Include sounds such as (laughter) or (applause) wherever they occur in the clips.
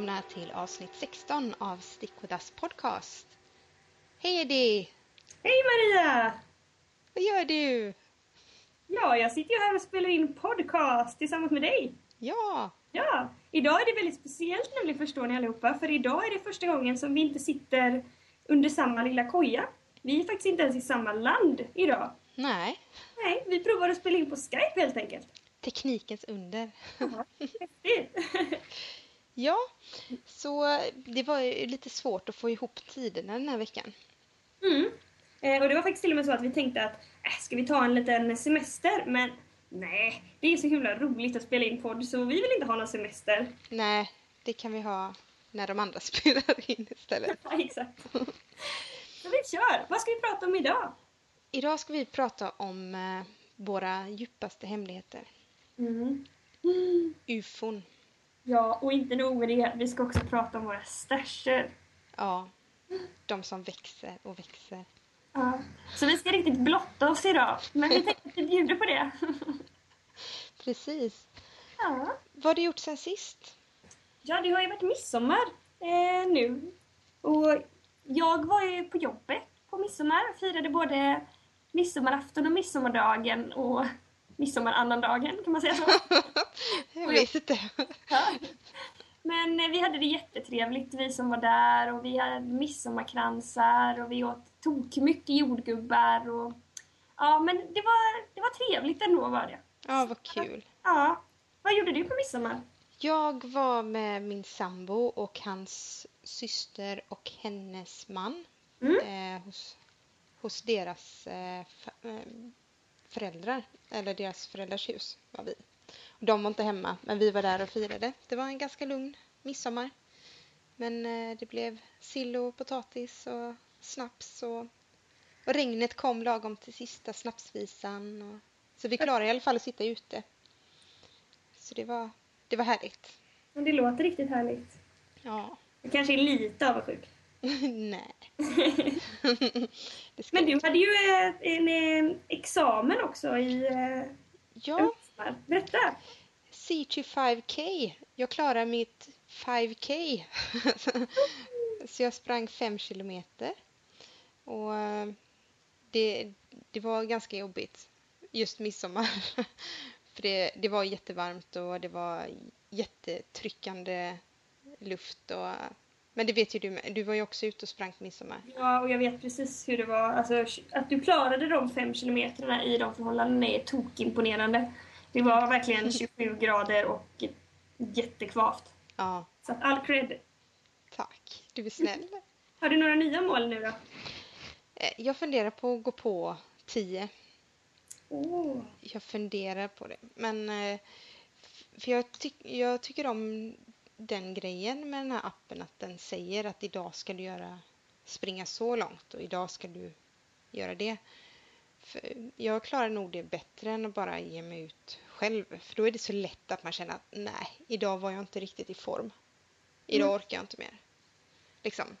välkomna till avsnitt 16 av Stick With Us Podcast. Hej Eddie! Hej Maria! Vad gör du? Ja, jag sitter ju här och spelar in podcast tillsammans med dig. Ja! Ja, idag är det väldigt speciellt nämligen förstår ni allihopa, för idag är det första gången som vi inte sitter under samma lilla koja. Vi är faktiskt inte ens i samma land idag. Nej, Nej, vi provar att spela in på Skype helt enkelt. teknikens under. Ja, häftigt. (laughs) Ja, så det var lite svårt att få ihop tiderna den här veckan. Mm. Eh, och det var faktiskt till och med så att vi tänkte att äh, ska vi ta en liten semester? Men nej, det är så himla roligt att spela in podd så vi vill inte ha någon semester. Nej, det kan vi ha när de andra (laughs) spelar in istället. (laughs) Ja, exakt. Så vi kör! Vad ska vi prata om idag? Idag ska vi prata om eh, våra djupaste hemligheter. Mm. Ufon. Ja, och inte nog med det. Vi ska också prata om våra stasher. Ja, de som växer och växer. Ja. Så vi ska riktigt blotta oss idag. Men vi tänkte att vi bjuder på det. (laughs) Precis. Ja. Vad har du gjort sen sist? Ja, det har ju varit midsommar eh, nu. Och jag var ju på jobbet på midsommar. Firade både midsommarafton och midsommardagen och midsommarannandagen, kan man säga så? (laughs) Jag vet inte. Ja. Men eh, vi hade det jättetrevligt, vi som var där. Och vi hade midsommarkransar och vi åt tokmycket jordgubbar. Och, ja, men det var, det var trevligt ändå var det. Ja, vad kul. Ja. Vad gjorde du på midsommar? Jag var med min sambo och hans syster och hennes man Mm. eh, hos, hos deras eh, eh, föräldrar, eller deras föräldrars hus var vi. De var inte hemma, men vi var där och firade. Det var en ganska lugn midsommar. Men eh, det blev sill och potatis och snaps och, och regnet kom lagom till sista snapsvisan. Och, så vi klarade i alla fall att sitta ute. Så det var, det var härligt. Men Det låter riktigt härligt. Ja. Jag kanske är lite avundsjuk. (laughs) Nej. Men du hade ju eh, en, eh, examen också i eh, Ja. Berätta! C25K. Jag klarade mitt 5K. (laughs) Så jag sprang 5 kilometer. Och det, det var ganska jobbigt just midsommar. (laughs) För det, det var jättevarmt och det var jättetryckande luft. Och, men det vet ju du med. Du var ju också ute och sprang på midsommar. Ja, och jag vet precis hur det var. Alltså, att du klarade de fem kilometrarna i de förhållandena är tokimponerande. Det var verkligen (laughs) 27 grader och jättekvavt. Ja, Så att all cred. tack. Du är snäll. (laughs) Har du några nya mål nu då? Eh, Jag funderar på att gå på 10. Oh. Jag funderar på det. Men eh, för jag, tyck- jag tycker om den grejen med den här appen att den säger att idag ska du göra springa så långt och idag ska du göra det. För jag klarar nog det bättre än att bara ge mig ut själv. För då är det så lätt att man känner att nej, idag var jag inte riktigt i form. Idag Mm. orkar jag inte mer. Liksom.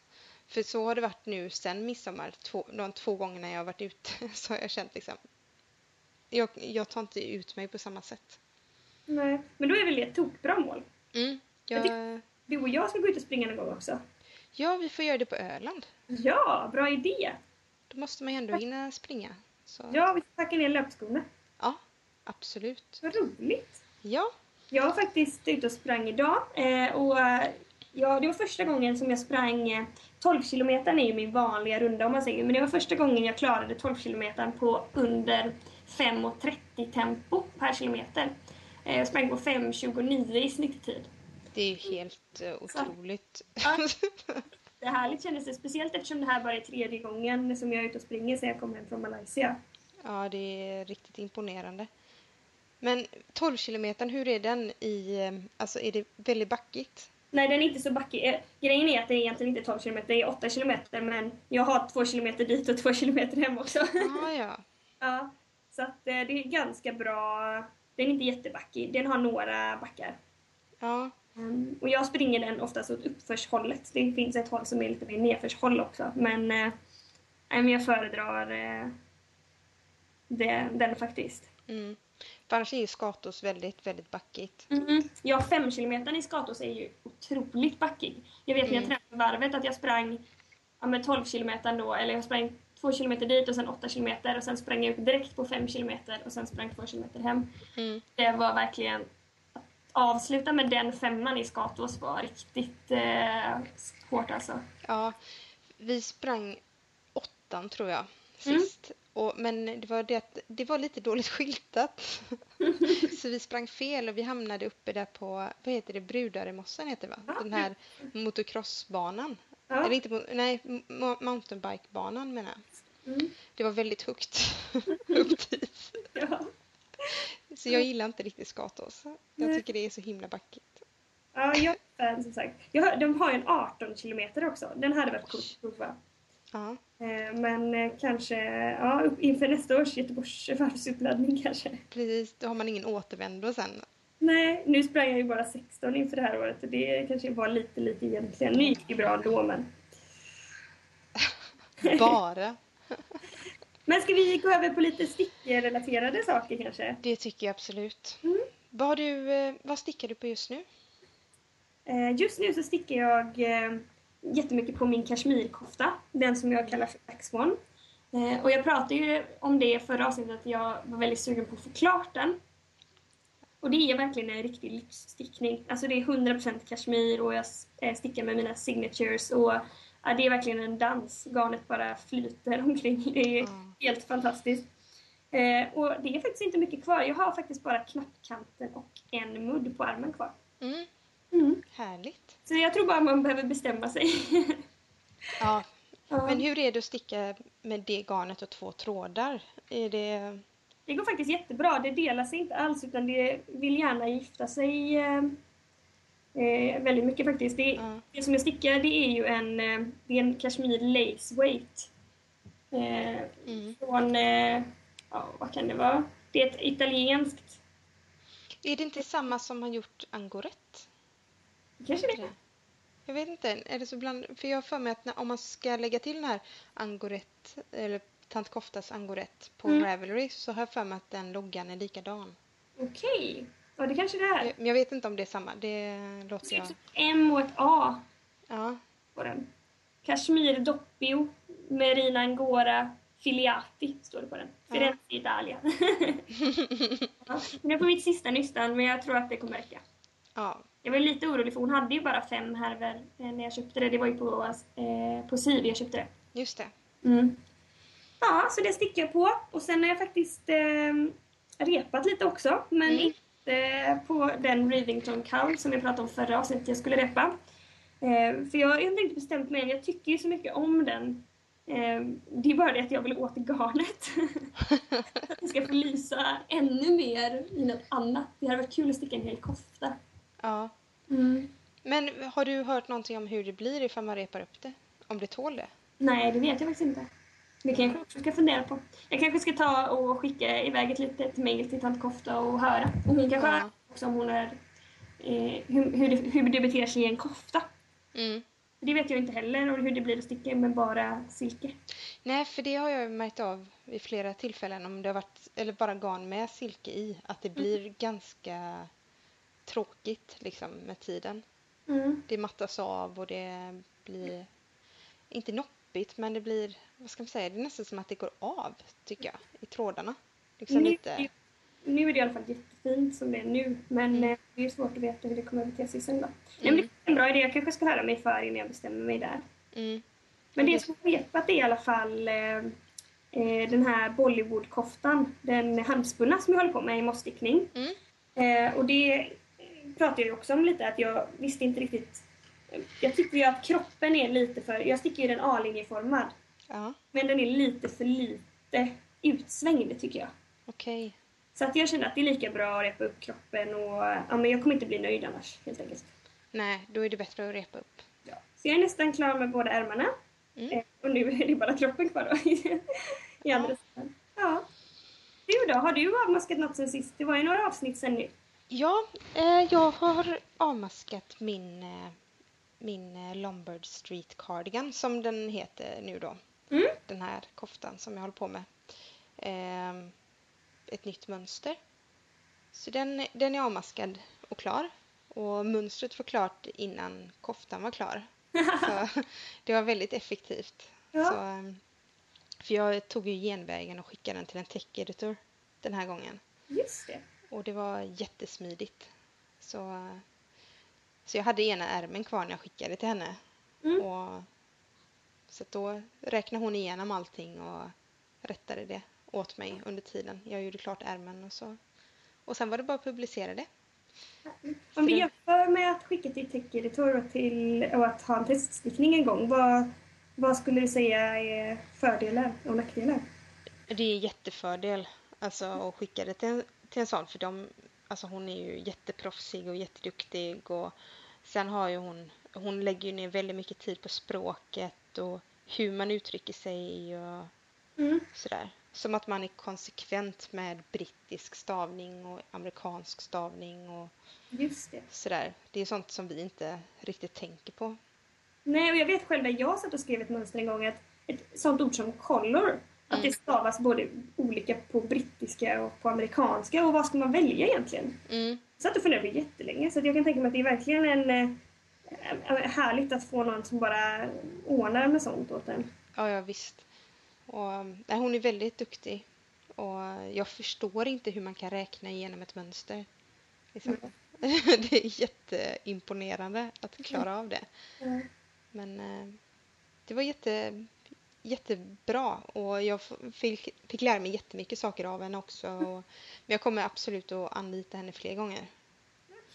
För så har det varit nu sen midsommar. Två, de två gångerna jag har varit ute (laughs) så har jag känt liksom jag, jag tar inte ut mig på samma sätt. Nej. Men då är väl det ett tokbra mål? Mm. Jag Jag, Du och jag ska gå ut och springa någon gång också. ja, vi får göra det på Öland. Ja, bra idé! Då måste man ju ändå hinna springa. Så, Ja, vi får packa ner löpskorna. ja, absolut. Vad roligt! Ja, Jag var faktiskt ute och sprang idag och och eh, ja, det var första gången som jag sprang eh, 12 kilometer är ju min vanliga runda om man säger, men det var första gången jag klarade 12 kilometer på under 5.30 tempo per kilometer. Eh, Jag sprang på 5.29 i snitttid. Det är ju helt uh, otroligt. Ja. (laughs) Det är härligt kändes det, speciellt eftersom det här bara är tredje gången som jag är ute och springer sedan jag kom hem från Malaysia. ja, det är riktigt imponerande. Men 12 kilometern, hur är den i, eh, alltså är det väldigt backigt? Nej, den är inte så backig. Eh, Grejen är att det är egentligen inte 12 kilometer, det är 8 kilometer, men jag har 2 kilometer dit och 2 kilometer hem också. Ah, ja, (laughs) Ja, så att eh, det är ganska bra. Den är inte jättebackig, den har några backar. ja, och jag springer den oftast åt uppförshållet. Det finns ett håll som är lite mer nedförshåll också. Men, eh, men jag föredrar eh, det, den faktiskt. mm. För annars är ju Skatos väldigt, väldigt backigt. Mm. Ja, fem kilometern i Skatos är ju otroligt backig. Jag vet när jag Mm. tränade varvet att jag sprang ja, med 12 kilometer då, eller jag sprang två kilometer dit och sen åtta kilometer och sen sprang jag ut direkt på fem kilometer och sen sprang två kilometer hem. Mm. Det var verkligen avsluta med den femman i Skatos var riktigt eh, hårt alltså. Ja, vi sprang åttan tror jag Mm. sist. Och, men det var det att det var lite dåligt (laughs) skyltat. (laughs) så vi sprang fel och vi hamnade uppe där på, vad heter det, Brudaremossen heter det va? Ja. Den här motocrossbanan. Ja. Eller inte, nej, mo- mountainbikebanan menar jag. Mm. Det var väldigt högt (laughs) upp dit. Ja. Så jag gillar inte riktigt Skatås. Jag tycker det är så himla backigt. Ja, jag är fan som sagt. Hör, de har ju en 18 kilometer också. Den hade varit coolt att prova. Ja, Eh, Men eh, kanske ja, inför nästa års Göteborgs varvsuppladdning kanske. precis. Då har man ingen återvändo sen. Nej, nu sprang jag ju bara 16 inför det här året och det kanske var lite, lite egentligen. Nu gick det bra ändå men. (laughs) Bara. Men ska vi gå över på lite stickrelaterade saker kanske? Det tycker jag absolut. Mm. Vad, du, eh, vad stickar du på just nu? Eh, Just nu så stickar jag eh, jättemycket på min kashmirkofta, den som jag kallar för. Eh, Och jag pratade ju om det förra avsnittet att jag var väldigt sugen på att få klart den. Och det är verkligen en riktig lyxstickning. Alltså det är 100% kashmir och jag stickar med mina signatures och ja, det är verkligen en dans. Garnet bara flyter omkring. Det är Ja. helt fantastiskt. Eh, och det är faktiskt inte mycket kvar. Jag har faktiskt bara knappkanten och en mudd på armen kvar. Mm, Mm. härligt. Så jag tror bara man behöver bestämma sig. Ja, (laughs) Ja. men hur är det att sticka med det garnet och två trådar? Är det... Det går faktiskt jättebra. Det delar sig inte alls utan det vill gärna gifta sig eh, väldigt mycket faktiskt. Det, Ja. det som jag stickar det är ju en, eh, det är en kashmir lace weight. Eh, Mm. från, eh, ja vad kan det vara? Det är ett italienskt, Är det inte samma som har gjort angorett? kanske det? Jag vet inte. Är det så bland... För jag har för mig att när, om man ska lägga till den här angorett, eller tant Koftas angorett på Mm. Ravelry så har jag för mig att den loggan är likadan. Okej, ja det kanske det är. Men jag vet inte om det är samma. Det Det låter ut jag... ett M och ett A Ja. på den. Kashmir doppio, Merina angora, filiati står det på den. Ja. Firenze, Italia. (laughs) ja, är på mitt sista nystan men jag tror att det kommer räcka. ja. Jag var lite orolig för hon hade ju bara fem härvor eh, när jag köpte det. Det var ju på, eh, på Siv jag köpte det. Just det. Mm. Ja, så det stickar jag på. Och sen har jag faktiskt eh, repat lite också. Men Mm. Inte på den Rivington Cowl som jag pratade om förra avsnittet jag skulle repa. Eh, för jag har inte riktigt bestämt mig än. Jag tycker ju så mycket om den. Eh, det är bara det att jag vill åt garnet. (laughs) att det ska få lysa ännu mer i något annat. Det hade varit kul att sticka en hel kofta. Ja. Mm. Men har du hört någonting om hur det blir ifall man repar upp det? Om det tål det? Nej, det vet jag faktiskt inte. Det kanske jag också ska fundera på. Jag kanske ska ta och skicka iväg ett litet mejl till tant Kofta och höra. Och hon kanske Ja. också om hon är, eh, hur, hur, det, hur det beter sig i en kofta. Mm. Det vet jag inte heller och hur det blir att sticka med bara silke. Nej, för det har jag märkt av vid flera tillfällen om det har varit, eller bara garn med silke i, att det blir ganska tråkigt liksom med tiden. Mm. Det mattas av och det blir, inte noppigt, men det blir, vad ska man säga, det är nästan som att det går av, tycker jag, i trådarna. Liksom Nu, lite, nu är det i alla fall jättefint som det är nu men Mm. eh, det är svårt att veta hur det kommer att bete sig sen då. Mm. men det är en bra idé. Jag kanske ska höra mig för innan jag bestämmer mig där. mm, Men det som har repat är i alla fall eh, eh, den här Bollywood-koftan. Den handspunna som jag håller på med i mossstickning. mm, Eh, och det pratade jag ju också om lite att jag visste inte riktigt. Jag tycker ju att kroppen är lite för, jag sticker ju den A-linjeformad. ja, Men den är lite för lite utsvängd tycker jag. okej. Så att jag känner att det är lika bra att repa upp kroppen och ja, men jag kommer inte bli nöjd annars helt enkelt. Nej, då är det bättre att repa upp. Ja. Så jag är nästan klar med båda ärmarna. Mm. Eh, och nu är det bara kroppen kvar då. (laughs) I andra sidan. Ja. Du då, har du avmaskat något sen sist? Det var ju några avsnitt sen nu. Ja, eh, jag har avmaskat min, eh, min eh, Lombard Street Cardigan som den heter nu då. Mm. Den här koftan som jag håller på med. Eh, ett nytt mönster. Så den, den är avmaskad och klar. Och mönstret var klart innan koftan var klar. (laughs) Så det var väldigt effektivt. Ja. Så, ehm, för jag tog ju genvägen och skickade den till en tech-editor den här gången. Just det. Och det var jättesmidigt. Så, så jag hade ena ärmen kvar när jag skickade till henne. Mm. Och, så då räknade hon igenom allting och rättade det åt mig under tiden. Jag gjorde klart ärmen och så. Och sen var det bara att publicera det. Om vi jämför med att skicka till tech-editor och, till, och att ha en teststickning en gång, vad, vad skulle du säga är fördelar och nackdelar? Det är jättefördel alltså, att skicka det till en, till en sån för de, alltså, hon är ju jätteproffsig och jätteduktig och sen har ju hon, hon lägger ju ner väldigt mycket tid på språket och hur man uttrycker sig och Mm. sådär. Som att man är konsekvent med brittisk stavning och amerikansk stavning och Just det. sådär. Det är sånt som vi inte riktigt tänker på. Nej, och jag vet själv när jag satt och skrev ett mönster en gång att ett sånt ord som color, att Mm. det stavas både olika på brittiska och på amerikanska och vad ska man välja egentligen? Mm. Satt och funderade på jättelänge så jag kan tänka mig att det är verkligen en, eh, eh, härligt att få någon som bara ordnar med sånt åt en. Ja, ja visst. Och, nej, hon är väldigt duktig. Och jag förstår inte hur man kan räkna igenom ett mönster. Liksom. (laughs) det är jätteimponerande att klara av det. Mm. Men eh, det var jätte, jättebra och jag fick, fick lära mig jättemycket saker av henne också. Och, men jag kommer absolut att anlita henne fler gånger.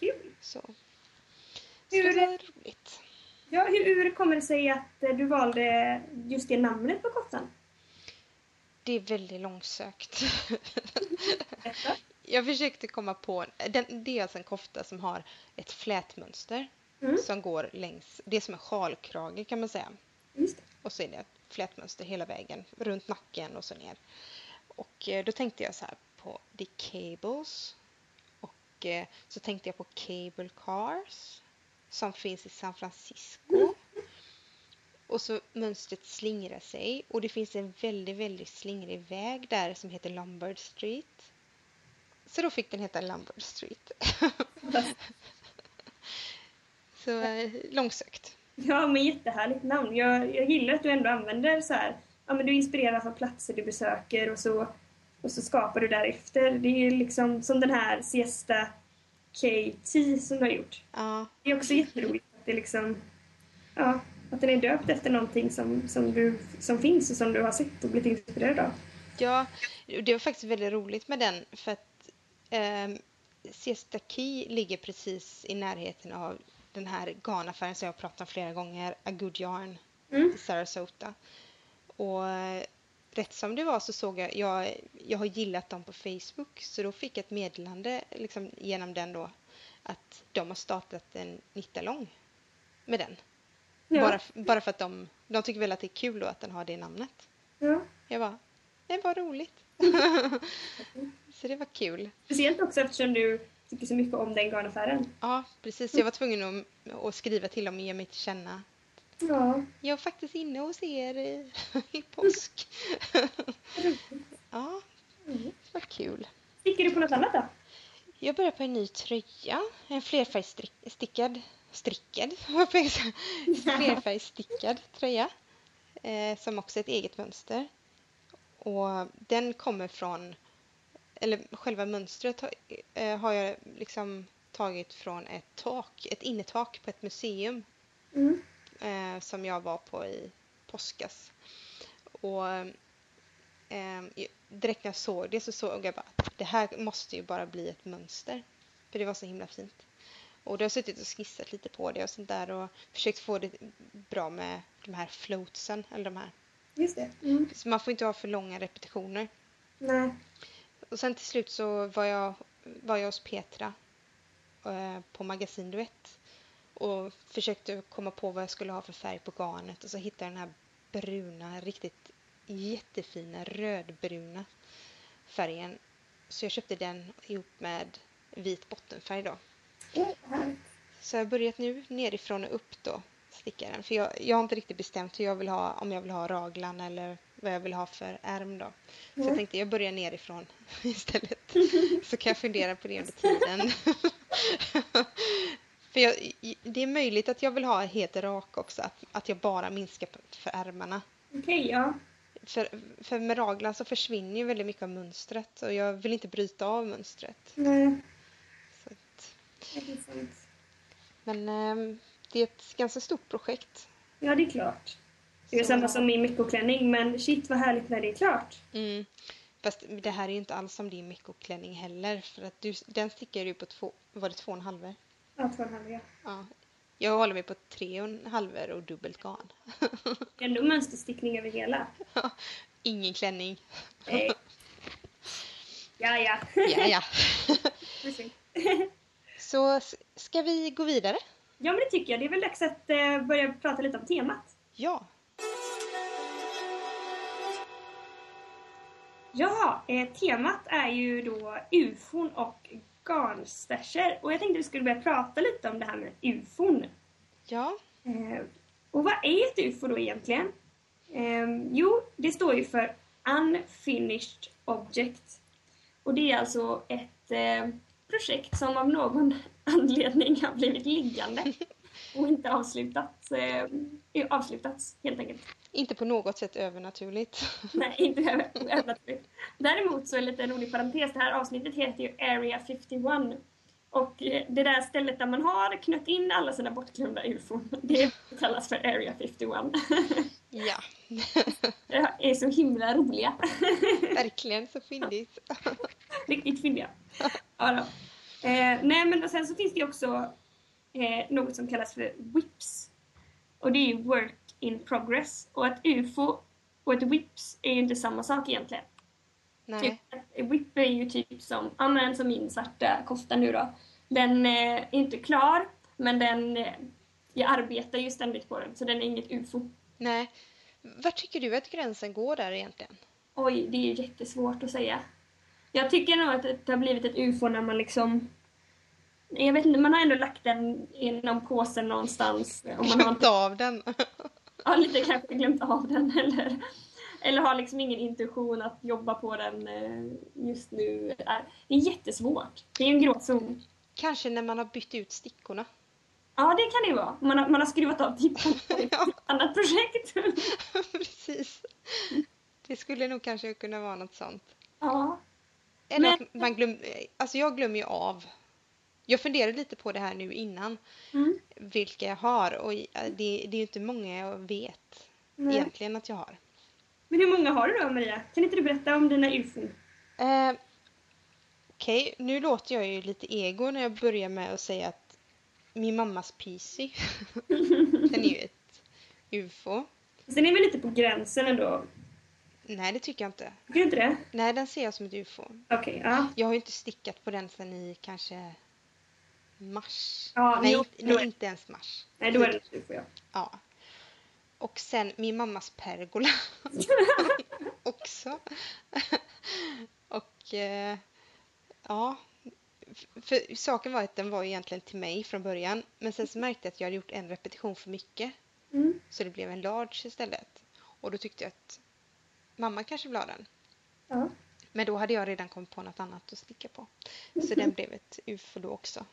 Kul! Så, så Hur- det roligt. Ja, hur, hur kommer det sig att eh, du valde just det namnet på koftan? Det är väldigt långsökt. (laughs) Jag försökte komma på, den, det är alltså en kofta som har ett flätmönster Mm. som går längs, det är som en sjalkrage kan man säga. Och så är det flätmönster hela vägen runt nacken och så ner. Och eh, då tänkte jag så här på The Cables och eh, så tänkte jag på Cable Cars som finns i San Francisco. Och så mönstret slingrar sig och det finns en väldigt, väldigt slingrig väg där som heter Lombard Street. Så då fick den heta Lombard Street. (laughs) så eh, långsökt. Ja, men jättehärligt namn. Jag, jag gillar att du ändå använder så här, ja men du inspireras av platser du besöker och så, och så skapar du därefter. Det är liksom som den här Siesta KT som du har gjort. Ja, Det är också jätteroligt att det liksom, ja, att den är döpt efter någonting som, som, du, som finns och som du har sett och blivit inspirerad av. Ja, det var faktiskt väldigt roligt med den för att eh, Siesta Key ligger precis i närheten av den här garnaffären som jag pratat om flera gånger, A Good Yarn Mm. i Sarasota. Och eh, rätt som det var så såg jag, jag, jag har gillat dem på Facebook så då fick jag ett meddelande liksom, genom den då att de har startat en nittalong med den. Ja. Bara, bara för att de, de tycker väl att det är kul då att den har det namnet. Ja. Jag bara, det var roligt. (laughs) så det var kul. Speciellt också eftersom du tycker så mycket om den garnaffären. Ja, precis. Jag var tvungen att, att skriva till dem och ge mig till känna. Ja. Jag är faktiskt inne hos er i, i påsk. ja, det var kul. Sticker du på något annat då? Jag börjar på en ny tröja. En flerfärgstickad, strickad, (laughs) vad flerfärgstickad tröja. Eh, som också är ett eget mönster. Och den kommer från, eller själva mönstret har, eh, har jag liksom tagit från ett tak, ett innetak på ett museum Mm. eh, som jag var på i påskas. Och eh, direkt när jag såg det så såg jag bara att det här måste ju bara bli ett mönster. För det var så himla fint. Och då har jag suttit och skissat lite på det och sånt där och försökt få det bra med de här floatsen, eller de här. Just det. Mm. Så man får inte ha för långa repetitioner. Nej. Och sen till slut så var jag, var jag hos Petra eh, på Magasin Duett och försökte komma på vad jag skulle ha för färg på garnet och så hittade jag den här bruna, riktigt jättefina rödbruna färgen. Så jag köpte den ihop med vit bottenfärg då. Så jag har börjat nu nerifrån och upp då stickaren. För jag, jag har inte riktigt bestämt hur jag vill ha, om jag vill ha raglan eller vad jag vill ha för ärm då. Så Mm. jag tänkte jag börjar nerifrån (laughs) istället. (laughs) Så kan jag fundera på det under tiden. (laughs) för jag, det är möjligt att jag vill ha helt rak också, att, att jag bara minskar för ärmarna. Okej, ja. För, för med raglan så försvinner ju väldigt mycket av mönstret och jag vill inte bryta av mönstret. Nej, Så att, det men ehm, det är ett ganska stort projekt. Ja, det är klart. Det är samma som min mikroklänning, men shit vad härligt när det är klart. Mm. Fast det här är ju inte alls som din mikroklänning heller för att du, den stickar ju på två, var det två och en halver? Ja, två och en halv, ja. Ja. Jag håller mig på tre och en halver och dubbelt garn. Ändå mönsterstickning över hela. Ingen klänning. Eh. Ja, ja. Ja, ja. Så ska vi gå vidare? Ja, men det tycker jag. Det är väl dags att eh, börja prata lite om temat. Ja. Ja, eh, temat är ju då ufon och garnstasher. Och jag tänkte vi skulle börja prata lite om det här med ufon. Ja. Eh, och vad är ett ufo då egentligen? Eh, jo, det står ju för Unfinished Object. Och det är alltså ett eh, projekt som av någon (laughs) anledning har blivit liggande (laughs) och inte avslutats, eh, avslutats helt enkelt. Inte på något sätt övernaturligt. (laughs) Nej, inte över- övernaturligt. Däremot så är det lite en rolig parentes. Det här avsnittet heter ju Area 51. Och eh, det där stället där man har knött in alla sina bortglömda ufon, (laughs) det kallas för Area 51. (laughs) Ja. Det är så himla roliga. Verkligen så fyndigt. Riktigt fyndiga. Ja, då. Eh, nej, men sen så finns det ju också eh, något som kallas för WIPS. Och det är Work in Progress. Och ett UFO och ett WIPS är ju inte samma sak egentligen. Nej. Typ, WIP är ju typ som, ja men som min svarta kofta nu då. Den eh, är inte klar, men den, eh, jag arbetar ju ständigt på den, så den är inget UFO. Nej. Var tycker du att gränsen går där egentligen? Oj, det är ju jättesvårt att säga. Jag tycker nog att det har blivit ett UFO när man liksom... Jag vet inte, man har ändå lagt den i någon påse någonstans. Och man har Glömt inte, av den. (laughs) ja, lite kanske glömt av den eller, eller har liksom ingen intuition att jobba på den eh, just nu. Det är jättesvårt. Det är en gråzon. Kanske när man har bytt ut stickorna. Ja, det kan det vara. Man har, man har skruvat av tippan på ett (laughs) Ja. annat projekt. (laughs) Precis. Det skulle nog kanske kunna vara något sånt. ja. Eller Men- att man glöm, alltså jag glömmer ju av. Jag funderade lite på det här nu innan, Mm. vilka jag har och det, det är inte många jag vet Nej. egentligen att jag har. Men hur många har du då, Maria? Kan inte du berätta om dina ufon? Eh, Okej, nu låter jag ju lite ego när jag börjar med att säga att min mammas PC, (laughs) den är ju ett UFO. Sen är vi lite på gränsen ändå. Nej, det tycker jag inte. Tycker du inte det? Nej, den ser jag som ett UFO. Okej, ja. Jag har ju inte stickat på den sedan i kanske mars. Ja, nej, nej, inte ens mars. Nej, då är det ufo, ja. Ja. Och sen min mammas pergola (laughs) också. och eh, ja, för saken var att den var egentligen till mig från början. Men sen så märkte jag att jag hade gjort en repetition för mycket. Mm. Så det blev en large istället. Och då tyckte jag att mamma kanske vill ha den. ja. Men då hade jag redan kommit på något annat att sticka på. Så den blev ett ufo då också.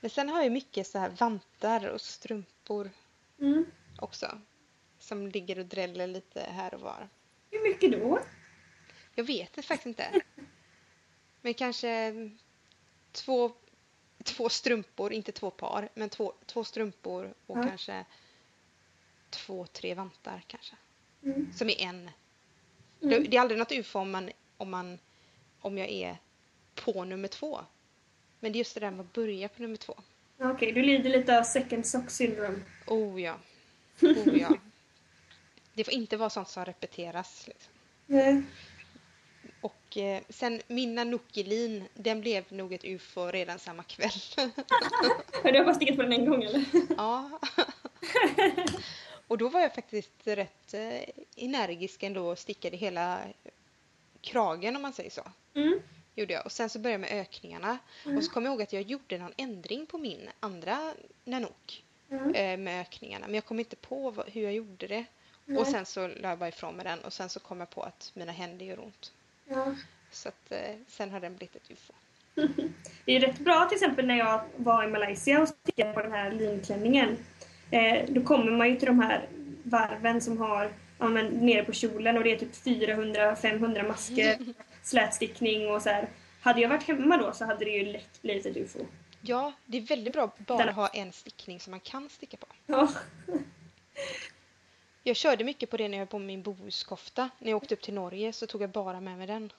Men sen har jag mycket så här vantar och strumpor Mm. också. Som ligger och dräller lite här och var. Hur mycket då? Jag vet det faktiskt inte. Men kanske två, två strumpor, inte två par, men två, två strumpor och Ja. kanske två, tre vantar kanske. Mm. Som är en. Mm. Det, är aldrig något ufo om, man, om, man, om jag är på nummer två. Men det är just det där med att börja på nummer två. Okej, du lider lite av second sock syndrome. Oh ja. Oh ja. (laughs) Det får inte vara sånt som repeteras. Liksom. Nej. Och eh, sen min Nanook-lin, den blev nog ett ufo redan samma kväll. (laughs) Har du bara stickat på den en gång eller? ja. (laughs) och då var jag faktiskt rätt eh, energisk ändå och stickade hela kragen om man säger så. Mm. Gjorde jag. Och sen så började jag med ökningarna. Och så kom jag ihåg att jag gjorde någon ändring på min andra Nanook Mm. eh, med ökningarna. Men jag kom inte på vad, hur jag gjorde det. Och sen så la jag bara ifrån mig den och sen så kom jag på att mina händer gör ont. Ja. Så att eh, sen har den blivit ett ufo. (laughs) Det är rätt bra till exempel när jag var i Malaysia och stickade på den här linklänningen. Eh, då kommer man ju till de här varven som har ja, men, nere på kjolen och det är typ 400-500 masker, (laughs) slätstickning och så här. Hade jag varit hemma då så hade det ju lätt blivit ett ufo. Ja, det är väldigt bra att bara Den- ha en stickning som man kan sticka på. Ja. (laughs) Jag körde mycket på det när jag var på min bohuskofta. När jag åkte upp till Norge så tog jag bara med mig den.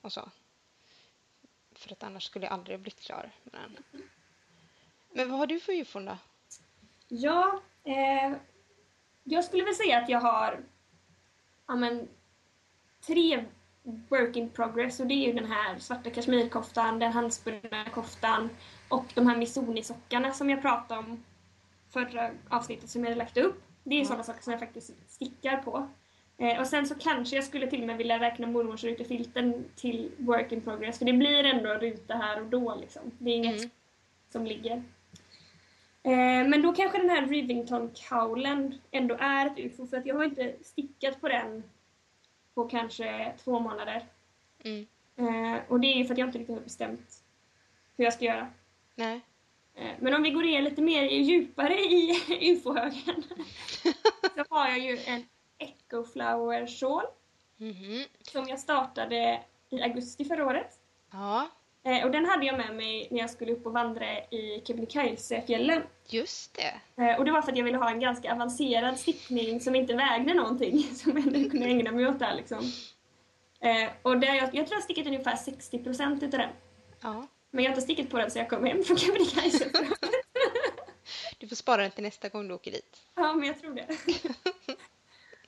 Och så. För att annars skulle jag aldrig ha blivit klar med den. Men vad har du för ufon då? Ja, eh, jag skulle väl säga att jag har ja, men, tre work in progress och det är ju den här svarta kashmirkoftan, den handspunna koftan och de här Missoni-sockarna som jag pratade om förra avsnittet som jag hade lagt upp. Det är Ja. sådana saker som jag faktiskt stickar på. Eh, och sen så kanske jag skulle till och med vilja räkna mormors rutefilten till work in progress för det blir ändå ruta här och då liksom. Det är inget Mm. som ligger. Eh, men då kanske den här Rivington-kaulen ändå är ett ufo för att jag har inte stickat på den på kanske två månader. Mm. Eh, och det är för att jag inte riktigt har bestämt hur jag ska göra. Nej. Eh, men om vi går ner lite mer djupare i (laughs) ufo-högen (laughs) så har jag ju en Echo Flower Shawl Mhm. som jag startade i augusti förra året. Ja, Eh, och den hade jag med mig när jag skulle upp och vandra i Kebnekaisefjällen. just det. Eh, Och det var för att jag ville ha en ganska avancerad stickning som inte vägde någonting. (laughs) Som jag ändå kunde ägna mig åt där liksom. Eh, Och där jag, jag tror jag har stickat ungefär 60% utav den. Ja. Men jag har inte stickat på den så jag kom hem från Kebnekaise. (laughs) Du får spara den till nästa gång du åker dit. ja, men jag tror det. (laughs)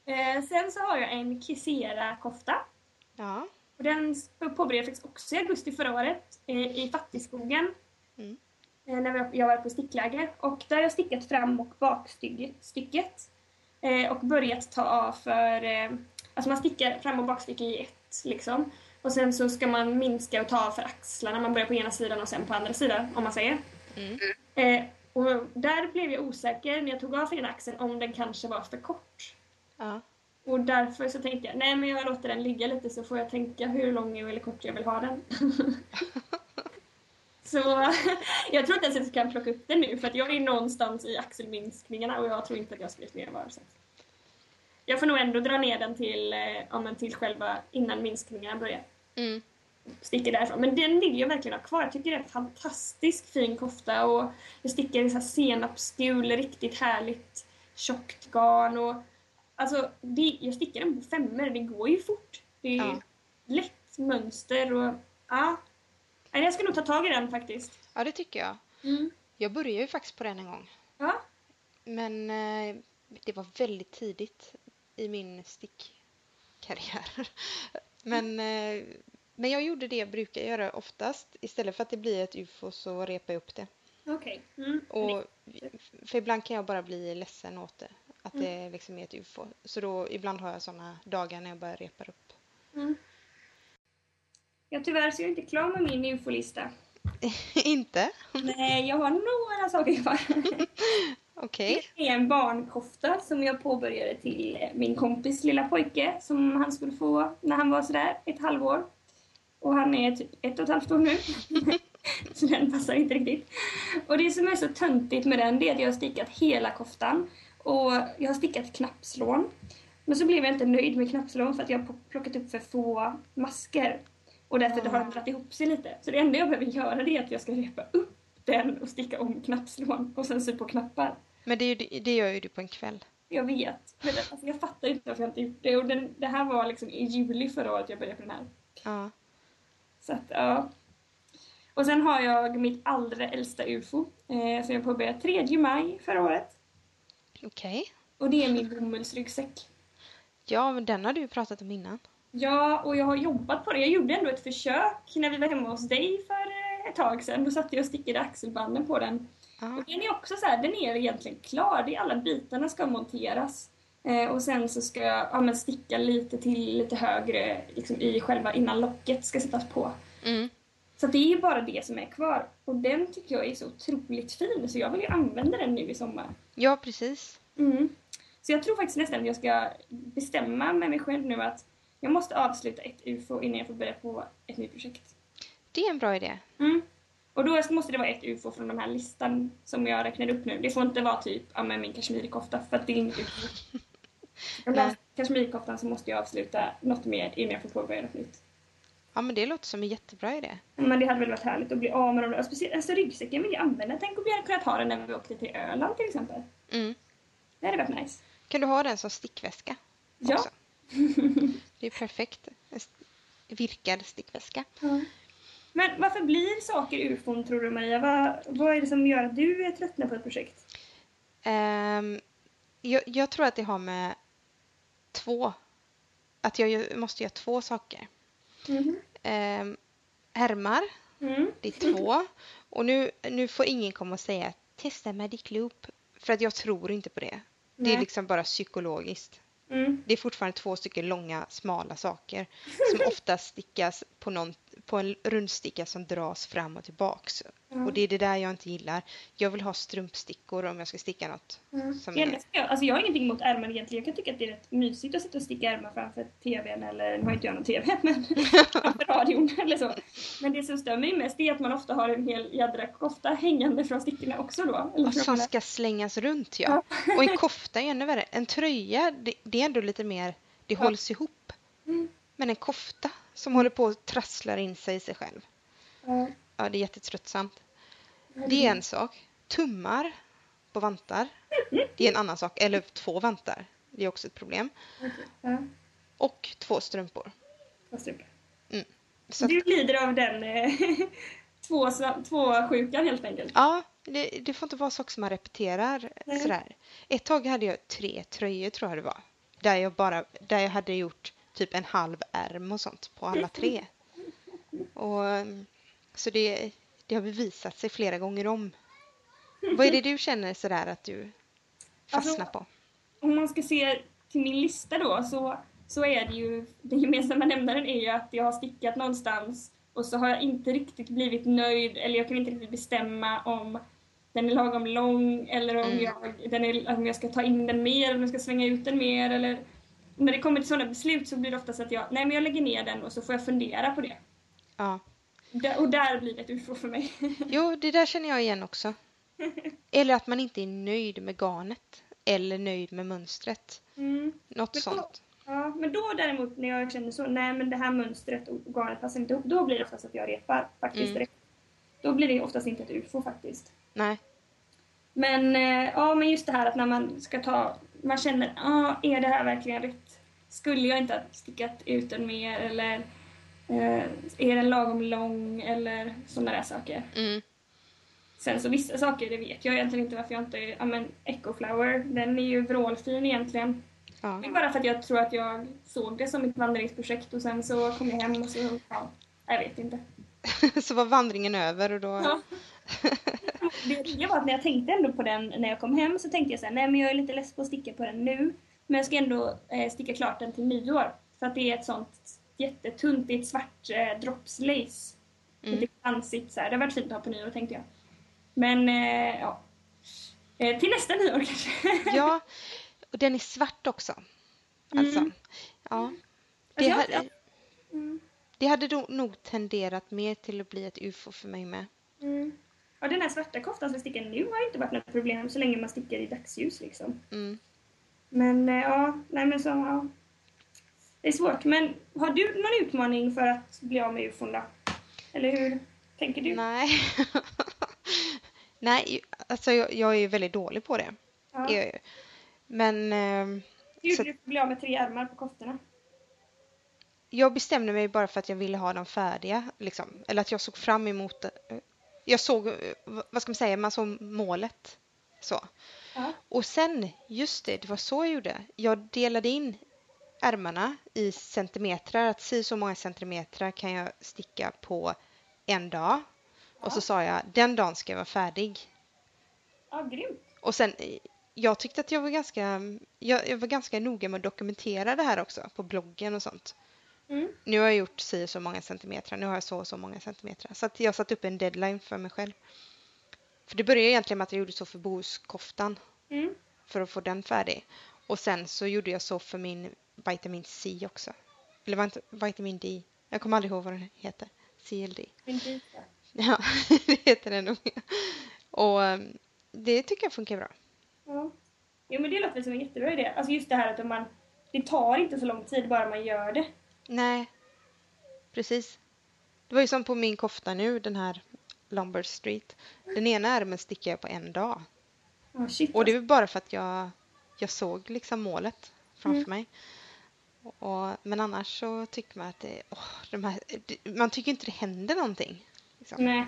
Eh, Sen så har jag en Kisera-kofta. Ja. Och den påbörjade jag faktiskt också i augusti förra året eh, i Fattigskogen. Mm. Eh, När jag- var på stickläger. Och där har jag stickat fram och bakstycket. Eh, och börjat ta av för... Alltså man stickar fram och bakstycke i ett liksom. Och sen så ska man minska och ta av för axlarna. Man börjar på ena sidan och sen på andra sidan om man säger. Mm. Eh, och där blev jag osäker när jag tog av för ena axeln om den kanske var för kort. Ja. Och därför så tänkte jag, nej men jag låter den ligga lite så får jag tänka hur lång eller kort jag vill ha den. (laughs) så (laughs) jag tror inte ens att jag kan plocka upp den nu för att jag är någonstans i axelminskningarna och jag tror inte att jag skrivit ner var. Så. Jag får nog ändå dra ner den till, eh, ja, men till själva innan minskningarna börjar. Mm. Sticka därifrån. Men den vill jag verkligen ha kvar. Jag tycker det är en fantastiskt fin kofta och jag stickar i så här senapsgul, riktigt härligt tjockt garn och alltså det, jag stickar den på femmor, det går ju fort. Det är Ja. lätt mönster och ja. Jag ska nog ta tag i den faktiskt. ja, det tycker jag. Mm. Jag började ju faktiskt på den en gång. Ja. Men eh, det var väldigt tidigt i min stickkarriär. (laughs) Men, eh, men jag gjorde det jag brukar göra oftast. Istället för att det blir ett ufo så repar jag upp det. Okej. Mm. Och, för ibland kan jag bara bli ledsen åt det. Att det liksom är ett ufo. Så då ibland har jag såna dagar när jag bara repar upp. Mm. Ja, tyvärr så är jag inte klar med min infolista. (laughs) Inte? Nej, jag har några saker kvar. (laughs) Okej. Det är en barnkofta som jag påbörjade till eh, min kompis lilla pojke som han skulle få när han var sådär ett halvår. Och han är typ ett och ett halvt år nu. (laughs) så den passar inte riktigt. Och det som är så töntigt med den det är att jag har stickat hela koftan. Och jag har stickat knappslån. Men så blev jag inte nöjd med knappslån för att jag har plockat upp för få masker. Och därför har den dragit ihop sig lite. Så det enda jag behöver göra är att jag ska repa upp den och sticka om knappslån och sen sy på knappar. Men det, ju- det gör ju du på en kväll. Jag vet. Men alltså, jag fattar inte varför jag inte gjort det. Och den, det här var liksom i juli förra året jag började på den här. Ja. Så att, ja. Och sen har jag mitt allra äldsta ufo eh, som jag påbörjade 3 maj förra året. Okej. Och det är min bomullsryggsäck. Ja, men den har du pratat om innan. Ja, och jag har jobbat på det. Jag gjorde ändå ett försök när vi var hemma hos dig för eh, ett tag sedan. Då satt jag och stickade axelbanden på den. Ja. Och den är också så här, den är egentligen klar. Det är alla bitarna ska monteras. Eh, och sen så ska jag ja, sticka lite till lite högre liksom, i själva innan locket ska sättas på. Mm. Så det är ju bara det som är kvar. Och den tycker jag är så otroligt fin så jag vill ju använda den nu i sommar. Ja, precis. Mm. Så jag tror faktiskt nästan att jag ska bestämma med mig själv nu att jag måste avsluta ett UFO innan jag får börja på ett nytt projekt. Det är en bra idé. Mm. Och då måste det vara ett UFO från den här listan som jag räknade upp nu. Det får inte vara typ ja, men min kashmirkofta för att det är inget UFO. Den där kashmirkoftan så måste jag avsluta något mer innan jag får påbörja något nytt. Ja, men det låter som en jättebra idé. Men det hade väl varit härligt att bli av med dem. Speciellt alltså, ryggsäcken vill jag använda. Tänk om vi hade kunnat ha den när vi åkte till Öland till exempel. Mm. Det hade varit nice. Kan du ha den som stickväska? Ja. Också? (laughs) Det är perfekt. En Virkad stickväska. Men varför blir saker ufon tror du Maria? Vad, vad är det som gör att du är tröttnar på ett projekt? Ehm, jag, jag tror att det har med två... Att jag måste göra två saker. Mhm. Um, ärmar, Mm. det är två. Och nu, nu får ingen komma och säga testa Magic Loop. För att jag tror inte på det. Det är Nej. liksom bara psykologiskt. Mm. Det är fortfarande två stycken långa, smala saker som (laughs) ofta stickas på, någon, på en rundsticka som dras fram och tillbaks. Ja. Och det är det där jag inte gillar. Jag vill ha strumpstickor om jag ska sticka något. Mm. Som Jag, är, alltså jag har ingenting emot ärmar egentligen. Jag kan tycka att det är rätt mysigt att sitta och sticka ärmar framför tvn eller, nu har inte jag någon tv, (laughs) men framför radion (laughs) eller så. Men det som stör mig mest är att man ofta har en hel jädra kofta hängande från stickorna också då. Eller och som ska slängas runt ja. (laughs) Och en kofta är ännu värre. En tröja, det, det är ändå lite mer, det Ja. hålls ihop. Mm. Men en kofta som håller på att trasslar in sig i sig själv. Ja. Ja, det är jättetröttsamt. Det är en sak. Tummar på vantar. Det är en annan sak. Eller två vantar. Det är också ett problem. Ja. Och två strumpor. Vad strumpor. Så att, Du lider av den eh, (laughs) två, två sjukan helt enkelt. ja, det, det får inte vara saker som man repeterar Nej. sådär. Ett tag hade jag tre tröjor tror jag det var. Där jag bara, där jag hade gjort typ en halv ärm och sånt på alla tre. Och, mm, så det, det har bevisat sig flera gånger om. Vad är det du känner sådär att du fastnar Alltså, på? Om man ska se till min lista då så, så är det ju, den gemensamma nämnaren är ju att jag har stickat någonstans och så har jag inte riktigt blivit nöjd eller jag kan inte riktigt bestämma om den är lagom lång eller om, Mm. jag, den är, om jag ska ta in den mer eller om jag ska svänga ut den mer eller när det kommer till sådana beslut så blir det ofta så att jag, nej men jag lägger ner den och så får jag fundera på det. Ja. Och där blir det ett ufo för mig. Jo, det där känner jag igen också. (laughs) Eller att man inte är nöjd med garnet. Eller nöjd med mönstret. Mm. Något då- sånt. Ja, men då däremot när jag känner så, nej men det här mönstret och garnet passar inte ihop, då blir det oftast att jag repar faktiskt Mm. direkt. Då blir det oftast inte ett ufo faktiskt. Nej. Men, eh, ja, men just det här att när man ska ta, man känner, ja, är det här verkligen rätt? Skulle jag inte ha stickat ut den mer eller eh, är den lagom lång eller sådana där saker. Mm. Sen så vissa saker, det vet jag egentligen inte varför jag inte, ja men Echoflower, den är ju vrålfin egentligen. Ja. Är bara för att jag tror att jag såg det som ett vandringsprojekt och sen så kom jag hem och så, ja, jag vet inte. (laughs) Så var vandringen över och då... Ja. (laughs) Det var att när jag tänkte ändå på den när jag kom hem så tänkte jag så här, nej men jag är lite less på att sticka på den nu. Men jag ska ändå eh, sticka klart den till nyår. För att det är ett sånt jättetunt, det är ett svart eh, dropslace. Mm. Lite glansigt så här. Det har varit fint att ha på nyår tänkte jag. Men eh, ja. Eh, till nästa nyår kanske. (laughs) Ja, och den är svart också. Alltså, Mm. ja. Alltså, Det, jag- hade, Mm. det hade nog tenderat mer till att bli ett ufo för mig med. Mm. Ja, den här svarta koftan som jag stickar nu har inte varit något problem så länge man stickar i dagsljus liksom. Mm. Men eh, ja, nej men så, ja. Det är svårt. Men har du någon utmaning för att bli av med ufon då? Eller hur tänker du? Nej. (laughs) Nej, alltså jag, jag är ju väldigt dålig på det. Ja. Jag. Men eh, Hur gjorde så- du för att bli av med tre ärmar på koftorna? jag bestämde mig bara för att jag ville ha dem färdiga. Liksom. Eller att jag såg fram emot det. Jag såg, eh, vad ska man säga, man såg målet. Så. Ja. Och sen, just det, det var så jag gjorde. Jag delade in ärmarna i centimetrar. Att si så många centimetrar kan jag sticka på en dag. Och så sa jag, den dagen ska jag vara färdig. Ja, grymt. Och sen, jag tyckte att jag var ganska, jag, jag var ganska noga med att dokumentera det här också på bloggen och sånt. Mm. Nu har jag gjort si så många centimeter, nu har jag så och så många centimeter. Så att jag satt upp en deadline för mig själv. För det började egentligen med att jag gjorde så för bohuskoftan Mm. för att få den färdig. Och sen så gjorde jag så för min vitamin C också. Eller var inte vitamin D? Jag kommer aldrig ihåg vad den heter. CLD. Inte Ja, (laughs) det heter den nog. Och um, det tycker jag funkar bra. Ja. Jo men det låter väl som en jättebra idé. Alltså just det här att man, det tar inte så lång tid bara man gör det. Nej, precis. Det var ju som på min kofta nu, den här Lombard Street. Den ena ärmen sticker jag på en dag. Ja, shit. Och det är väl bara för att jag, jag såg liksom målet framför Mm. mig. Och, men annars så tycker man att det, åh, de här, man tycker inte det händer någonting. Liksom. Nej.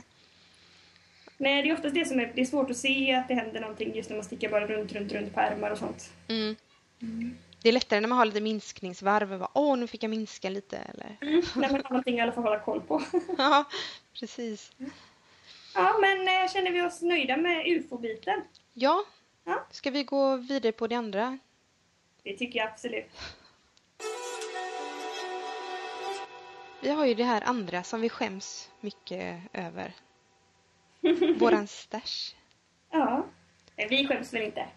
Nej, det är oftast det som är, det är svårt att se att det händer någonting just när man stickar bara runt, runt, runt på ärmar och sånt. Mm. Det är lättare när man har lite minskningsvarv bara, åh nu fick jag minska lite eller Mm. När man har någonting i alla fall att hålla koll på. (laughs) ja, precis. Ja, men eh, känner vi oss nöjda med ufo-biten? Ja, Ja. ska vi gå vidare på det andra? Det tycker jag absolut. Vi har ju det här andra som vi skäms mycket över. Våran (laughs) stash. Ja. Vi skäms väl inte.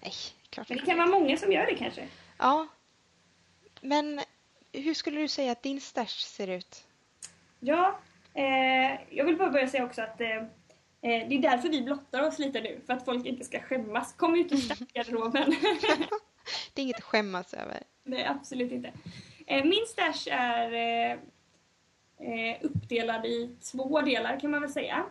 Nej, klart Men det kan vara många som gör det kanske. Ja. Men hur skulle du säga att din stash ser ut? Ja, jag vill bara börja säga också att eh, eh, det är därför vi blottar oss lite nu, för att folk inte ska skämmas. Kom ut ur stadsgarderoben. (laughs) Det är inget att skämmas över. Nej, absolut inte. Eh, min stash är eh, eh, uppdelad i två delar kan man väl säga.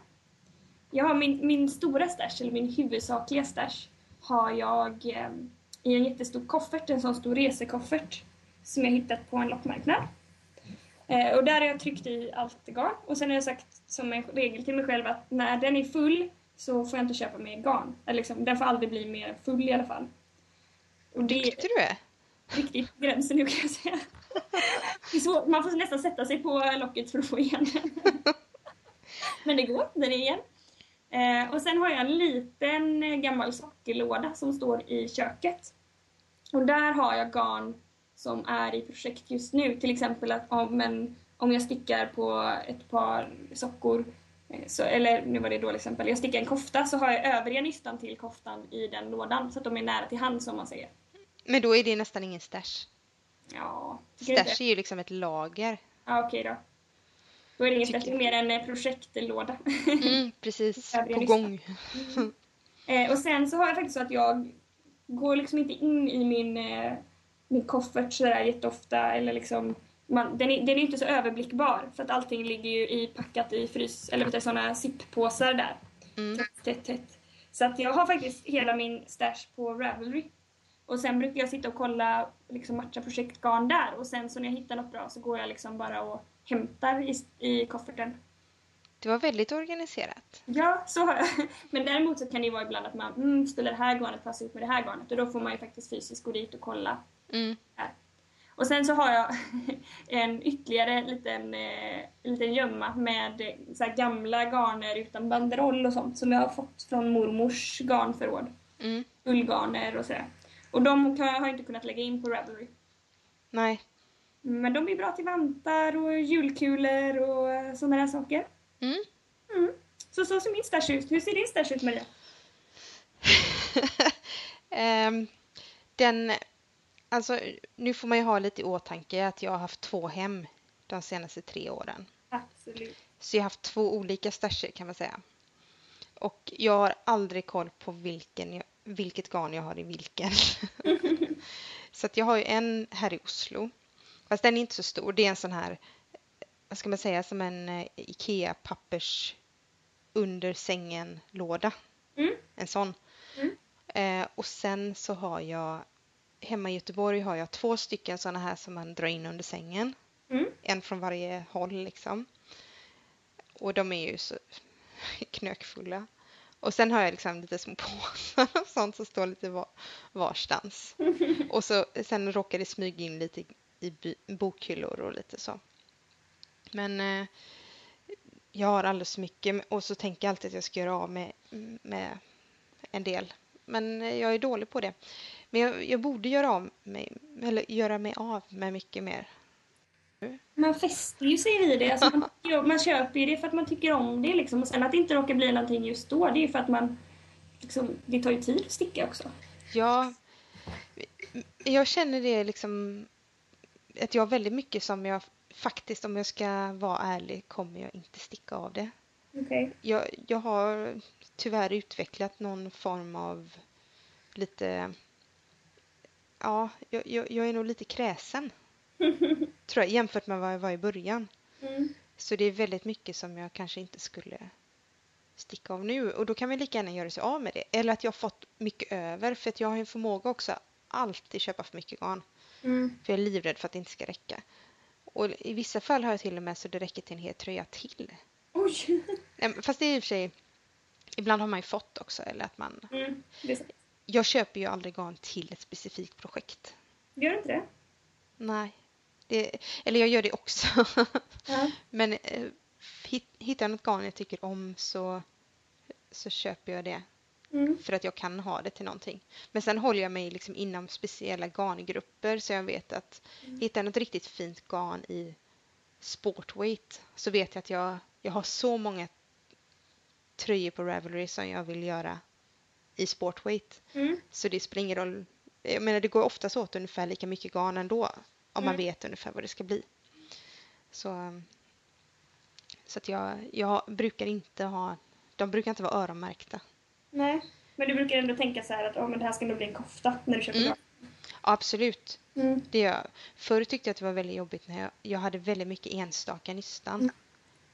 Jag har min, min stora stash, eller min huvudsakliga stash, har jag eh, i en jättestor koffert, en sån stor resekoffert som jag hittat på en loppmarknad. Eh, och där har jag tryckt i allt garn och sen har jag sagt som en regel till mig själv att när den är full så får jag inte köpa mer garn. Eller liksom, den får aldrig bli mer full i alla fall. Och det, Tyckte du det? riktigt gränsen nu kan jag säga. (laughs) Det är svårt, man får nästan sätta sig på locket för att få igen den. (laughs) Men det går, den är igen. Eh, och sen har jag en liten eh, gammal sockerlåda som står i köket. Och där har jag garn som är i projekt just nu. Till exempel att om, en, om jag stickar på ett par sockor, eh, så, eller nu var det ett dåligt exempel, jag stickar en kofta så har jag övriga nystan till koftan i den lådan så att de är nära till hand som man säger. Men då är det nästan ingen stash. Ja? Stash är ju liksom ett lager. Ja, okej då. Då är det inget bättre, mer eh, projektlåda. Mm, (laughs) precis, på gång. eh, och sen så har jag faktiskt så att jag går liksom inte in i min, eh, min koffert sådär jätteofta eller liksom man, den, är, den är inte så överblickbar för att allting ligger ju i, packat i frys eller vet du, sådana zip-påsar där. Mm. Tätt, tätt, tätt. Så att jag har faktiskt hela min stash på Ravelry. Och sen brukar jag sitta och kolla, liksom matcha projektgarn där och sen så när jag hittar något bra så går jag liksom bara och hämtar i, i kofferten. Det var väldigt organiserat. Ja, så har jag. (laughs) Men däremot så kan det ju vara ibland att man, mm, skulle det här garnet passa ihop med det här garnet? Och då får man ju faktiskt fysiskt gå dit och kolla. Mm. Och sen så har jag (laughs) en ytterligare liten, eh, liten gömma med eh, så gamla garner utan banderoll och sånt som jag har fått från mormors garnförråd. Mm. Ullgarner och sådär. Och de kan, har jag inte kunnat lägga in på Ravelry. Nej. Men de är bra till vantar och julkulor och sådana där saker. Mm. Mm. Så så ser min stash ut. Hur ser din stash ut Maria? (laughs) Ehm, den, alltså, nu får man ju ha lite i åtanke att jag har haft två hem de senaste tre åren. Absolut. Så jag har haft två olika stasher kan man säga. Och jag har aldrig koll på vilken vilket garn jag har i vilken. (laughs) så att jag har ju en här i Oslo. Fast den är inte så stor. Det är en sån här, vad ska man säga, som en eh, Ikea-pappers under sängen-låda. Mm. En sån. Mm. Eh, och sen så har jag, hemma i Göteborg har jag två stycken såna här som man drar in under sängen. Mm. En från varje håll liksom. Och de är ju så (laughs) knökfulla. Och sen har jag liksom lite små (laughs) påsar och sånt som står lite var, varstans. (laughs) Och så, sen råkar det smyga in lite i by, bokhyllor och lite så. Men eh, jag har alldeles för mycket och så tänker jag alltid att jag ska göra av med, med en del. Men eh, jag är dålig på det. Men jag, jag borde göra, av mig, eller göra mig av med mycket mer. Man fäster ju sig vid det. Alltså man, (laughs) om- man köper ju det för att man tycker om det. Liksom. Och sen att det inte råkar bli någonting just då, det är ju för att man... Liksom, det tar ju tid att sticka också. Ja, Jag känner det liksom att jag har väldigt mycket som jag faktiskt, om jag ska vara ärlig, kommer jag inte sticka av det. Okej. Jag, jag har tyvärr utvecklat någon form av lite... Ja, jag, jag, jag är nog lite kräsen, (laughs) tror jag, jämfört med vad jag var i början. Mm. Så det är väldigt mycket som jag kanske inte skulle sticka av nu och då kan vi lika gärna göra sig av med det. Eller att jag har fått mycket över för att jag har en förmåga också alltid köpa för mycket garn. Mm. För jag är livrädd för att det inte ska räcka. Och i vissa fall har jag till och med så det räcker till en hel tröja till. Oj! Fast det är i och för sig, ibland har man ju fått också eller att man, Mm. Jag köper ju aldrig garn till ett specifikt projekt. Gör du inte det? Nej. Det, eller jag gör det också. (laughs) Ja. Men eh, hit- hittar jag något garn jag tycker om så, så köper jag det. Mm. För att jag kan ha det till någonting. Men sen håller jag mig liksom inom speciella garngrupper så jag vet att hittar jag något riktigt fint garn i sportweight så vet jag att jag, jag har så många tröjor på Ravelry som jag vill göra i sportweight. Mm. Så det spelar ingen roll. Jag menar det går oftast åt ungefär lika mycket garn ändå om man Mm. vet ungefär vad det ska bli. Så, så att jag, jag brukar inte ha, de brukar inte vara öronmärkta. Nej. Men du brukar ändå tänka så här att oh, men det här ska nog bli en kofta när du köper Mm. garn. Ja, absolut. Mm. Det gör jag. Förr tyckte jag att det var väldigt jobbigt när jag, jag hade väldigt mycket enstaka nystan.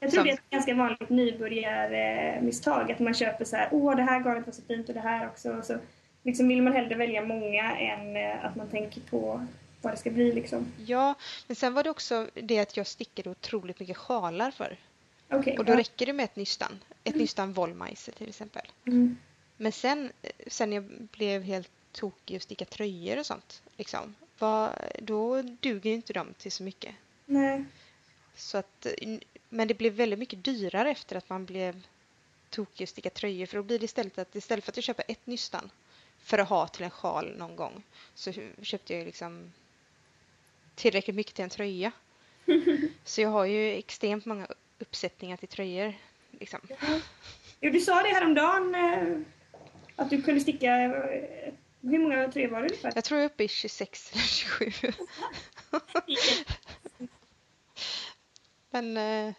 Mm. Jag tror Som- det är ett ganska vanligt nybörjarmisstag att man köper så här, åh det här garnet var så fint och det här också. Och så liksom vill man hellre välja många än eh, att man tänker på vad det ska bli liksom. Ja, men sen var det också det att jag stickade otroligt mycket sjalar för. Okej. Och då ja. räcker det med ett nystan. Ett nystan Wollmeise till exempel. Mm. Men sen, sen jag blev helt tokig och sticka tröjor och sånt, liksom, vad, då duger ju inte de till så mycket. Nej. Så att, men det blev väldigt mycket dyrare efter att man blev tokig och sticka tröjor. För då blir det istället att istället för att jag köper ett nystan för att ha till en sjal någon gång så köpte jag liksom tillräckligt mycket till en tröja. (laughs) Så jag har ju extremt många uppsättningar till tröjor. Liksom. Jo, du sa det häromdagen eh, att du kunde sticka... Eh, hur många tröjor var det ungefär? Jag tror jag är uppe i 26 eller 27. (laughs) Men eh,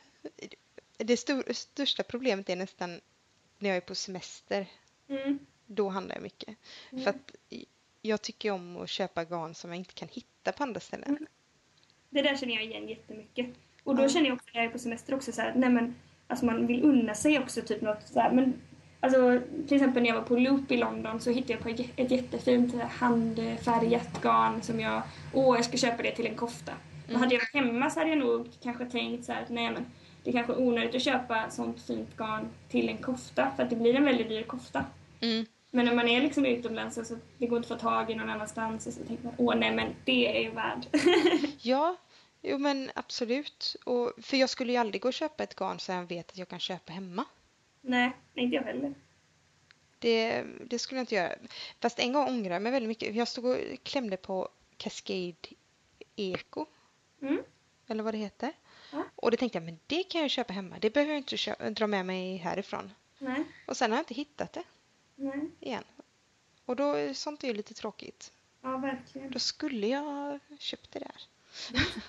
det stor, största problemet är nästan när jag är på semester. Mm. Då handlar jag mycket. Mm. För att jag tycker om att köpa garn som jag inte kan hitta på andra ställen. Mm. Det där känner jag igen jättemycket. Och då känner jag också när jag är på semester också så här, nej men alltså man vill unna sig också typ något så här, men alltså till exempel när jag var på Loop i London så hittade jag på ett jä- ett jättefint handfärgat garn som jag, åh jag ska köpa det till en kofta. Och Mm. hade jag varit hemma så hade jag nog kanske tänkt så här att nej men det är kanske är onödigt att köpa sånt fint garn till en kofta för att det blir en väldigt dyr kofta. Mm. Men när man är liksom utomlands och så det går inte att få tag i någon annanstans och så tänker man åh nej men det är ju värd. (laughs) Ja, jo men absolut. Och, för jag skulle ju aldrig gå och köpa ett garn som jag vet att jag kan köpa hemma. nej, inte jag heller. Det, det skulle jag inte göra. Fast en gång ångrar jag mig väldigt mycket. Jag stod och klämde på Cascade Eco, Mm. eller vad det heter. Ja. Och det tänkte jag, men det kan jag köpa hemma. Det behöver jag inte dra med mig härifrån. Nej, Och sen har jag inte hittat det nej. igen. Och då, sånt är ju lite tråkigt. Ja, verkligen. Då skulle jag ha köpt det där.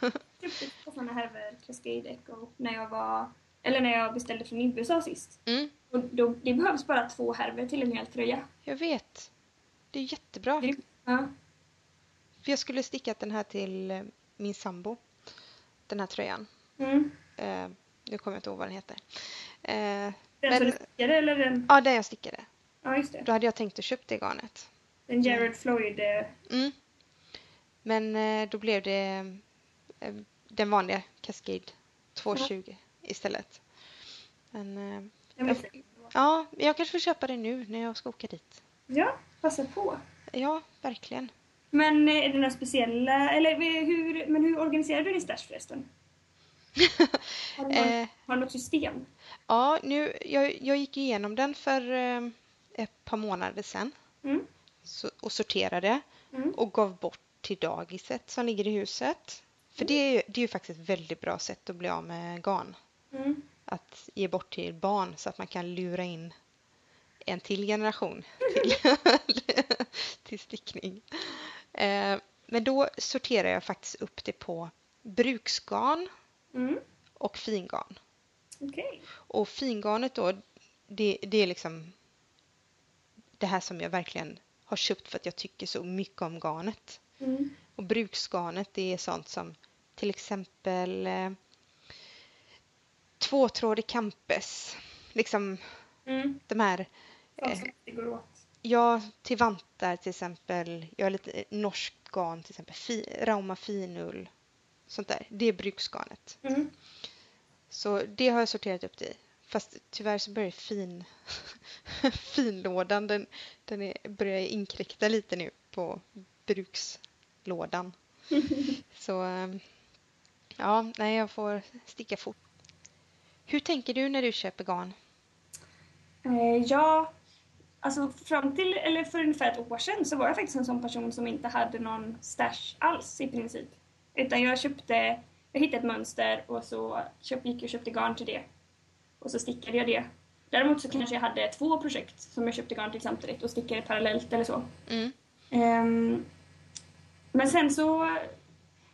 (laughs) Jag köpte två sådana härvor Cascade Echo när jag var, eller när jag beställde från USA sist. Mm, Och då, det behövs bara två härvor till en hel tröja. jag vet. Det är jättebra. Det- Ja. För jag skulle stickat den här till eh, min sambo. Den här tröjan. Mm. Eh, nu kommer jag inte ihåg vad den heter. Eh, Den Men- som du stickade eller den? ja, den jag stickade. Ja, just det. Då hade jag tänkt att köpa det garnet. Den Jared Floyd. eh, Mm. Men eh, då blev det eh, den vanliga Cascade 220 istället. Men eh, Jag- jag. ja, jag kanske får köpa det nu när jag ska åka dit. Ja, passa på. Ja, verkligen. Men eh, är det några speciella, eller eh, hur, men hur organiserar du din stash förresten? (laughs) Har du, någon, Eh, har du något system? ja, nu, jag, jag gick igenom den för eh, ett par månader sedan Mm. så, och sorterade Mm. och gav bort till dagiset som ligger i huset. För det är, ju, det är ju faktiskt ett väldigt bra sätt att bli av med garn. Mm. Att ge bort till barn så att man kan lura in en till generation (laughs) till, (laughs) till stickning. Eh, men då sorterar jag faktiskt upp det på bruksgarn Mm. och fingarn. Okej. Och fingarnet då, det, det är liksom det här som jag verkligen har köpt för att jag tycker så mycket om garnet. Mm. Och bruksgarnet det är sånt som till exempel eh, tvåtrådig campes. Liksom Mm. de här, Sånt Eh. som inte går åt. Ja till vantar till exempel, jag har lite eh, norskt garn till exempel, fi, Rauma finull. Sånt där, det är bruksgarnet. Mm. Så det har jag sorterat upp det i. Fast tyvärr så börjar fin, (laughs) finlådan, den, den är, börjar inkräkta lite nu på brukslådan. (laughs) Så ehm, ja, nej jag får sticka fort. Hur tänker du när du köper garn? Eh, ja, alltså fram till, eller för ungefär ett år sedan så var jag faktiskt en sån person som inte hade någon stash alls i princip. Utan jag köpte, jag hittade ett mönster och så köp, gick jag och köpte garn till det. Och så stickade jag det. Däremot så kanske jag hade två projekt som jag köpte garn till samtidigt och stickade parallellt eller så. Mm. Ehm, men sen så,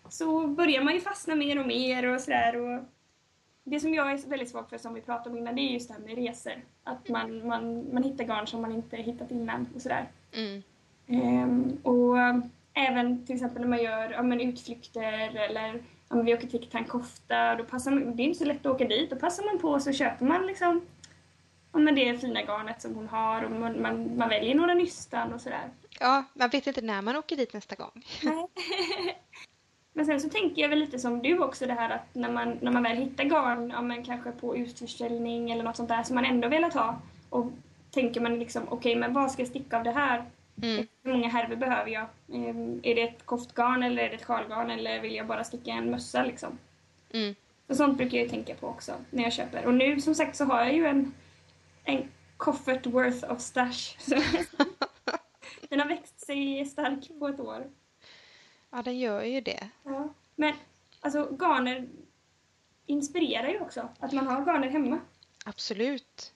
så börjar man ju fastna mer och mer och sådär. Och det som jag är väldigt svag för, som vi pratade om innan, det är just det här med resor. Att man, man, man hittar garn som man inte hittat innan och sådär. Mm. Ehm, och även till exempel när man gör ja, men utflykter eller ja, men vi åker till Tankofta, då passar man, det är inte så lätt att åka dit. Då passar man på och så köper man liksom ja, men det fina garnet som hon har och man, man, man väljer några nystan och sådär. Ja, man vet inte när man åker dit nästa gång. (laughs) Men sen så tänker jag väl lite som du också det här att när man, när man väl hittar garn, ja, men kanske på utförsäljning eller något sånt där som man ändå velat ha och tänker man liksom okej men vad ska jag sticka av det här? Mm. Hur många härvor behöver jag? Ehm, är det ett koftgarn eller är det ett sjalgarn eller vill jag bara sticka en mössa liksom? Mm. Så sånt brukar jag tänka på också när jag köper. Och nu som sagt så har jag ju en, en koffert worth of stash. (laughs) Den har växt sig stark på ett år. Ja, den gör ju det. Ja. Men alltså garner inspirerar ju också. Att man har garner hemma. Absolut.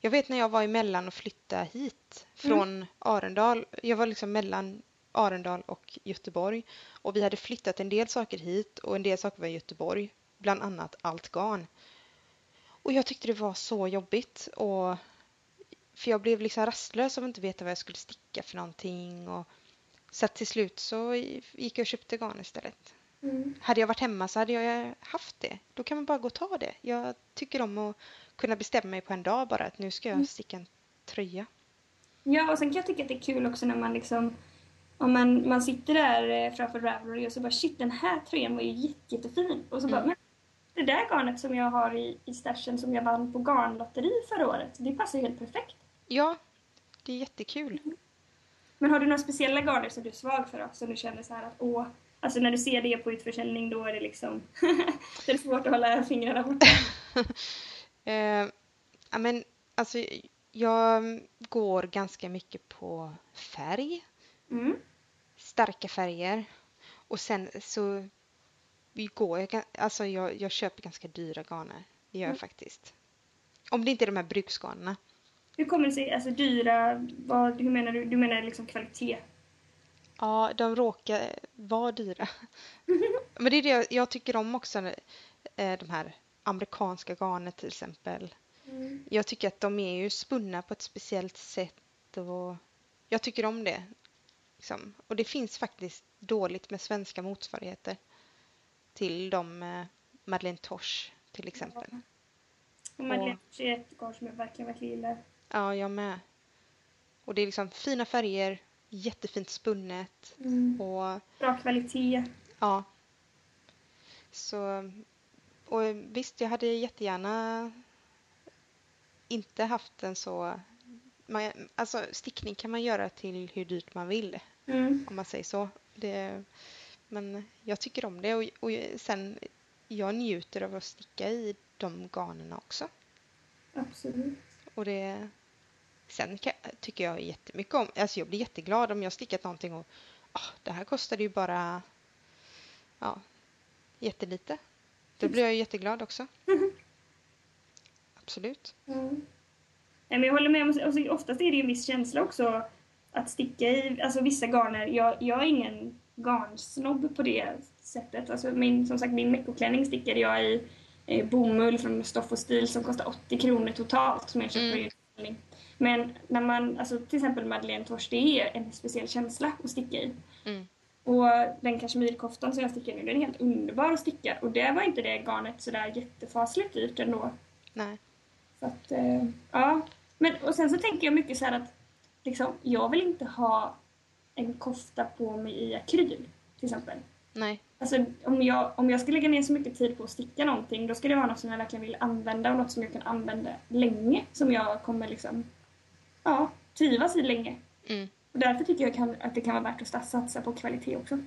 Jag vet när jag var emellan och flyttade hit från Arendal. Jag var liksom mellan Arendal och Göteborg. Och vi hade flyttat en del saker hit och en del saker var i Göteborg. Bland annat allt garn. Och jag tyckte det var så jobbigt. Och, för jag blev liksom rastlös av att inte veta vad jag skulle sticka för någonting. Och, så att till slut så gick jag och köpte garn istället. Mm. Hade jag varit hemma så hade jag haft det. Då kan man bara gå och ta det. Jag tycker om att kunna bestämma mig på en dag bara att nu ska jag sticka en tröja. Ja, och sen kan jag tycka att det är kul också när man liksom om man, man sitter där eh, framför Ravelry och så bara shit den här tröjan var ju jätte, jättefin. Och så bara Mm. men det där garnet som jag har i, i stashen som jag vann på garnlotteri förra året, det passar ju helt perfekt. Ja, det är jättekul. Men har du några speciella garner som du är svag för då? Som du känner så här att åh, alltså när du ser det på utförsäljning då är det liksom, (laughs) det är svårt att hålla fingrarna borta. (laughs) Eh, men alltså, jag går ganska mycket på färg, Mm. starka färger. Och sen så går jag, alltså jag, jag köper ganska dyra garner. Det gör jag Mm. faktiskt. Om det inte är de här bruksgarnerna. Hur kommer det sig, alltså dyra, vad, hur menar du? Du menar liksom kvalitet? Ja, de råkar vara dyra. (laughs) Men det är det jag, jag tycker om också, eh, de här amerikanska garnet till exempel. Mm. Jag tycker att de är ju spunna på ett speciellt sätt och jag tycker om det. Liksom. Och det finns faktiskt dåligt med svenska motsvarigheter till de eh, Madeleine Tosh till exempel. Och Madeleine är ett garn som jag verkligen, verkligen gillar. Ja, jag med. Och det är liksom fina färger, jättefint spunnet Mm. och Bra kvalitet. Ja. Så, och visst, jag hade jättegärna inte haft en så... Man, alltså stickning kan man göra till hur dyrt man vill, Mm. om man säger så. Det, men jag tycker om det och, och sen, jag njuter av att sticka i de garnerna också. Absolut. Och det, sen kan, tycker jag jättemycket om, alltså jag blir jätteglad om jag stickat någonting och ah, det här kostade ju bara ja, jättelite. Då blir jag ju jätteglad också. Absolut. Mm. Nej, men jag håller med. Alltså, oftast är det ju en viss känsla också. att sticka i, alltså vissa garner, jag, jag är ingen garnsnobb på det sättet. Alltså min, som sagt, min veckoklänning stickade jag i eh, bomull från Stoff och Stil som kostar 80 kronor totalt som jag köpte Mm. Men när man, alltså till exempel Madeleine Tosh, det är en speciell känsla att sticka i. Mm. Och den kashmirkoftan som jag stickar nu, den är helt underbar att sticka. Och det var inte det garnet sådär jättefasligt dyrt ändå. Nej. Så att, eh, ja. Men, och sen så tänker jag mycket så här att liksom, jag vill inte ha en kofta på mig i akryl, till exempel. Nej. Alltså, om, jag, om jag ska lägga ner så mycket tid på att sticka någonting, då ska det vara något som jag verkligen vill använda och något som jag kan använda länge. Som jag kommer liksom, ja, trivas i länge. Mm. Och därför tycker jag kan, att det kan vara värt att satsa på kvalitet också.